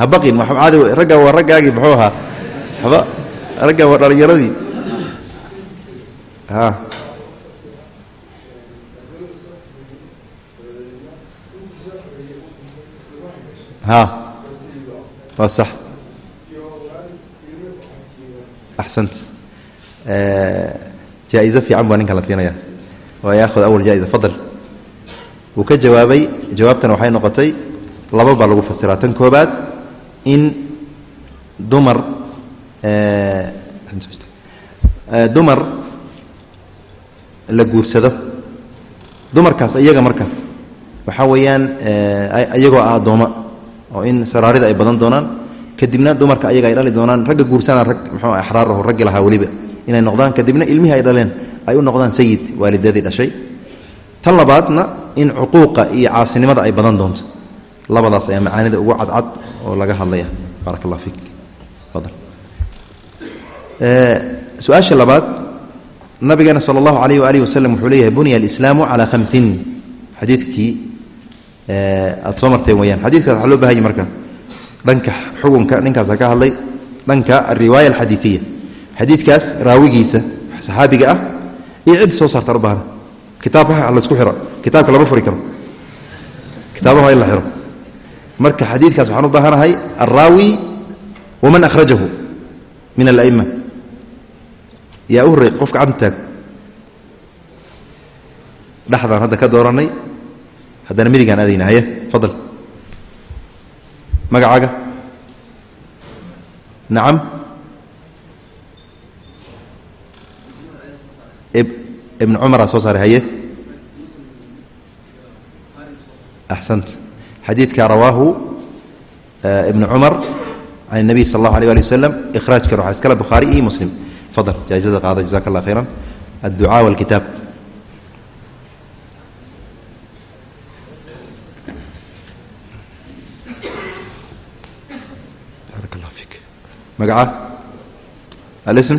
habaqin caadi ragga waa raggaagii muxuu ahaa? Haba ragga waa dhalinyaradii waa sax. Axsant. Jaa-izo fiican baa ninkan la siinaya. Waa yaakhud awal jaa-iza fadal. Wuu ka jawaabay. Jawaabtana waxay noqotay laba baa lagu fasiraa tan koobaad in dumar dumar la guursado. Dumarkaas iyaga marka waxaa weeyaan iyagoo ah addooma oo in saraarida ay badan doonaan kadibna dumarka ayaga ay dhali doonaan ragga guursanaa rag muxuu axraaraho raggi lahaa weliba inay noqdaan kadibna ilmihii ay dhaleen ay u noqdaan sayid waalidadii dhashay. Tan labaadna in cuquuqa iyo caasinimada ay badan doonto labadaas ayaa macaanida ugu cadcad oo laga hadlaya. Baaraka allah fiik. Fadal. Su'aasha labaad nabigeena sala allahu alayh waalihi wasalam wuxuu leeyahay bunya alislaamu calaa khamsin. Xadiidkii aada soo marteen weyaan xadidkaas waxaa loo bahanya marka. Dhanka xukunka ninkaasa ka hadlay. Dhanka ariwaaya alxadiiiya xadiidkaas raawigiisa saxaabiga ah iyo cid soo saartaan u baahna kitaabka lasku xiro. Kitaabka lama furi karo. Kitaabaha in la xiro marka xadiidkaas waxaan u baahanahay alraawi waman akhrajahu min ala'ima yaa u horrey qofka canta dhexdaan hadda ka dooranay haddana midigaan aadayna haye fadal. Magacaaga. Nacam ibn cumara soo saaray haye. Axsant xadiidka rawaahu ibn cumar can الnabiy sal اllahu alيه ali waslm ikhraajkan waxaa iskale bukhaari iyo muslim fadal jaa'izada qaada jazaka allah khayra adducaa wاlkitaab barak allah fik magaca alism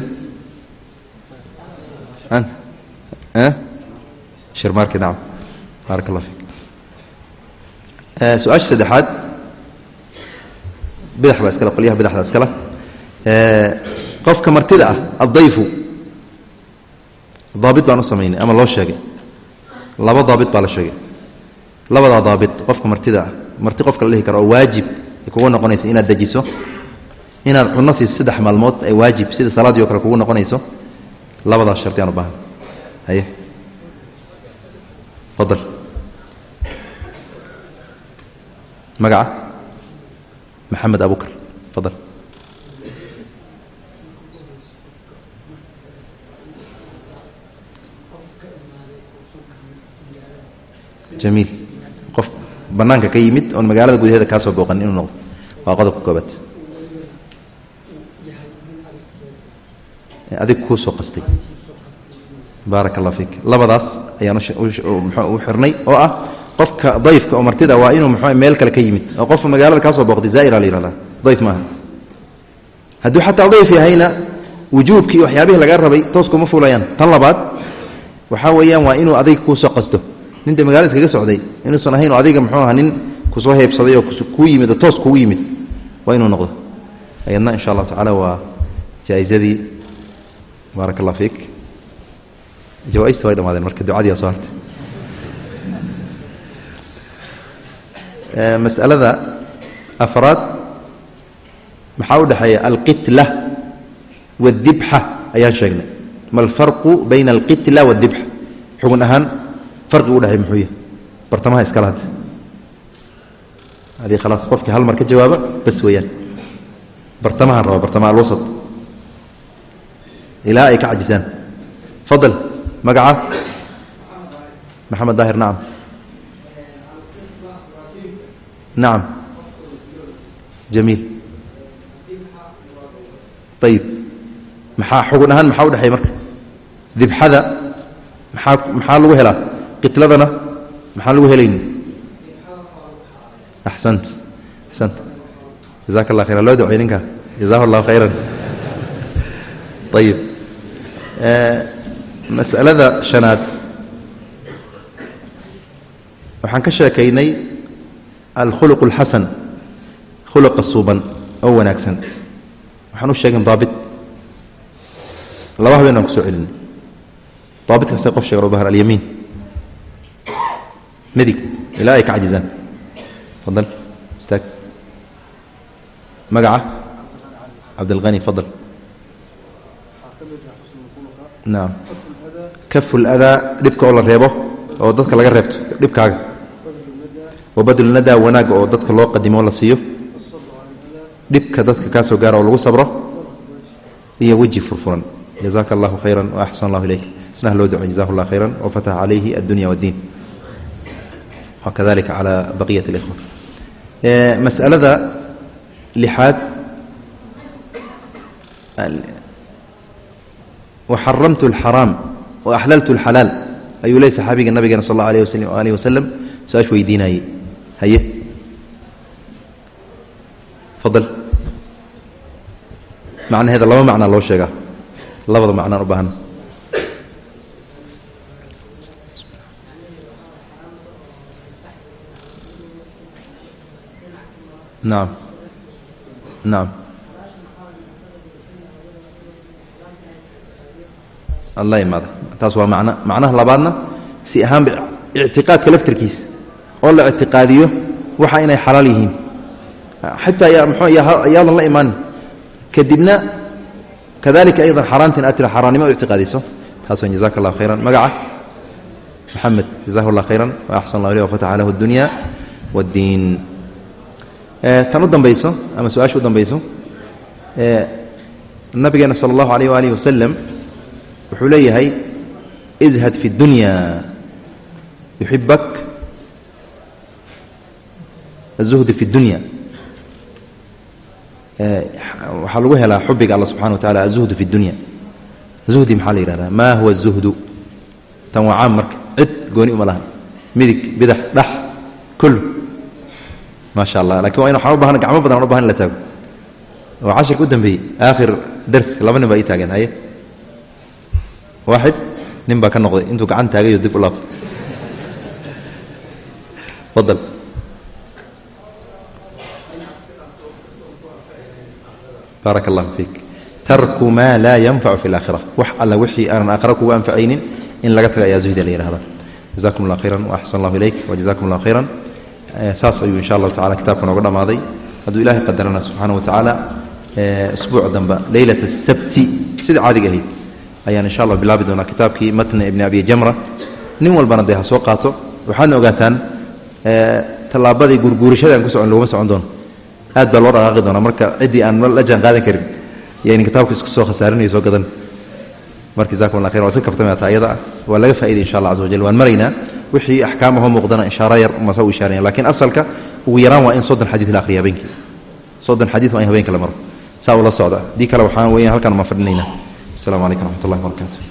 shirmaarki nacam baarak allah fik su'aasha saddexaad bidax baa iskale qolyaha bidaxda iskale qofka martida ah addayfu daabit baan u samaynay ama loo sheegay. Laba daabit baa la sheegay. Labadaa daabit qofka martida ah marti qofka la dhihi karo oo waajib kugu noqonayso inaad dejiso inaad cunno siiso saddex maalmood ay waajib sida salaaddii o kale kugu noqonayso labadaas shardi aan u baahan haye. Fadal magaca maxamed abukar fadal jamiil qof bannaanka ka yimid oon magaalada gudaheeda kaa soo booqan inuu noqdo. Waa qodobka koobaad adig kuu soo qastay. Baarak allah fiik. Labadaas ayaan u xirnay oo ah qofka dayfka oo martida waa inuu mxu meel kale ka yimid oo qofka magaalada kaa soo booqday zaa'ira la yihahdaa dayf maaha hadduu xataa dayf yahayna wujuubkii waxyaabihii laga rabay toos kuma fuulayaan tan labaad waxaa weeyaan waa inuu adayga kuu soo qasto. Ninta magaalada iskaga socday inuusan ahayn oo adiga muxuu aha nin ku soo heebsaday oo kuu yimid oo toos kugu yimid waa inuu noqdo. Ayadna insha allahu tacaala waa jaa'izadii. Baarak allah fiik. Jawaaista way dhamaadeen marka ducadii soo hartay masalada afraad maxaa u dhexeeya? Alqitla waاdibxa ayaan sheegnay. Ma alfarqu bayna alqitla waاdibxa xugun ahaan farqigu udhexey muxuu yahay? Bartamaha iskala hadda adii khalaas qofkii hal mar ka jawaaba bas weeyaan. Bartamahaan raba bartamaha alwasat ilaa ay ka cajisaan. Fadal magaca? Maxamed daahir nacam nacam jamiil ayib maxaa xugun ahaan maxaa u dhexeey marka? Dibxada. Maxaa maxaa lagu helaa? Qitladana maxaan lagu helayni axsant. Axsant. Jazaka allah khayran. Loo ducey ninka. Jazahu allahu khayran ayib masalada shanaad. Waxaan ka sheekaynay alkhuluq اlxasan khuluqa suuban oo wanaagsan waxaan u sheegin daabit laba habeen aan ku soo celinay daabitkaase qof sheegan u baahan alyamiin midig ilaa ay ka cajizaan fadal istaag magaca cabdilhani fadal naam kafu ladaa dhibka oo la reebo oo dadka laga reebto dhibkaaga wabadlnadaa wanaagga oo dadka loo qadimo la siiyo. Dhibka dadka kaa gaara oo lagu sabro. Iyo weji furfuran. Jazaka allahu khayra waaxsan allahu ilayk isnaha loo duco jazahu llah khayra wafataha calayhi addunya waaddiin wakadalika cala baqiyat اlikhwa masalada lixaad. Waxaramtu alxaraam waaxlaltu alxalaal ayuu leey saxaabiga nabigeena sal allahu alayh waslam alih wasalam su'aash weydiinaayey haye. Fadal. Macnaheeda laba macnaa loo sheegaa. Labada macnaan u baahan. Naam. Naam. Alla imaada taas waa macno macnaha labaadna si ahaanba ictiqaadka laftarkiisa oo la ictiqaadiyo waxa inay xalaal yihiin. Xataa la imaanin kadibna kadalika aydan xaaraantin aad tira xaaraannimo u ictiqaadiso. Taasoo jazaaka allah khayran. Magaca maxamed jazahu allah khayran. Wa axsan allah wafataxa lahu addunya waaddiin eh, tan u dambayso ama su'aasha u dambayso eh, nabigeena sala allahu alayh waalihi wasalam wuxuu leeyahay izhad fi اdunya yuxibak aلzuhdi fi اdunya waxaa lagu helaa xubiga alla subxana wa tacala aلzuhdu fi اdunya zuhdi maxaa la yihahdaa ma huwa الzuhdu tan waa caam marka cid gooni uma lahan midig bidax dhax kul maa sha allah lakin waa in waxaan u bahana gacmo badan aan u bahan in la taago oo cashirka u dambeeyey aakhir darsi laba nin baa ii taageen haye waaxid nin baa ka noqday intuu gacan taagayo dib u laabtay fadal baaraka allahu fiik. Tarku maa laa yanfacu fi اlaakhira wax alla wixii aanan aakhira kugu anfacaynin in laga taga ayaa zuhda la yihahda jazakum allah khayran waaxsan allahu ilayk wajazakum allah khayran. Saas ayuu insha allahu tacala kitaabka nooga dhammaaday hadduu ilahay qadarana subxaana wa tacaala isbuuc damba leylat asabti sida caadiga ahayd ayaan insha allah bilaabi doonaa kitaabkii matna ibni abi jamra. Nin walbana dee ha soo qaato. Waxaadna ogaataan tallaabadii gurguurashada aan ku socon laguma socon doono aad baa loo dhaqaaqi doonaa. Marka ciddii aan la jaan qaadan karin iyo in kitaabka isku soo khasaaranaya soo gadan. Marka jazakum allah khayran waa iska kaftame taa iyada waa laga faa'iday insha allah caza wajal waan maraynaa wixii axkaamahoo muuqdana ishaaro yar masa u ishaaraya lakiin asalka ugu yaraan waa in soddon xadiid la akhriya habeenkii. Soddon xadiid waa in habeenka la maro. Saa ula socda. Haddii kale waxaan weeyaan halkaan ma fadhinaynaa. Assalamu calaykum raxmat ullahi wabarakatu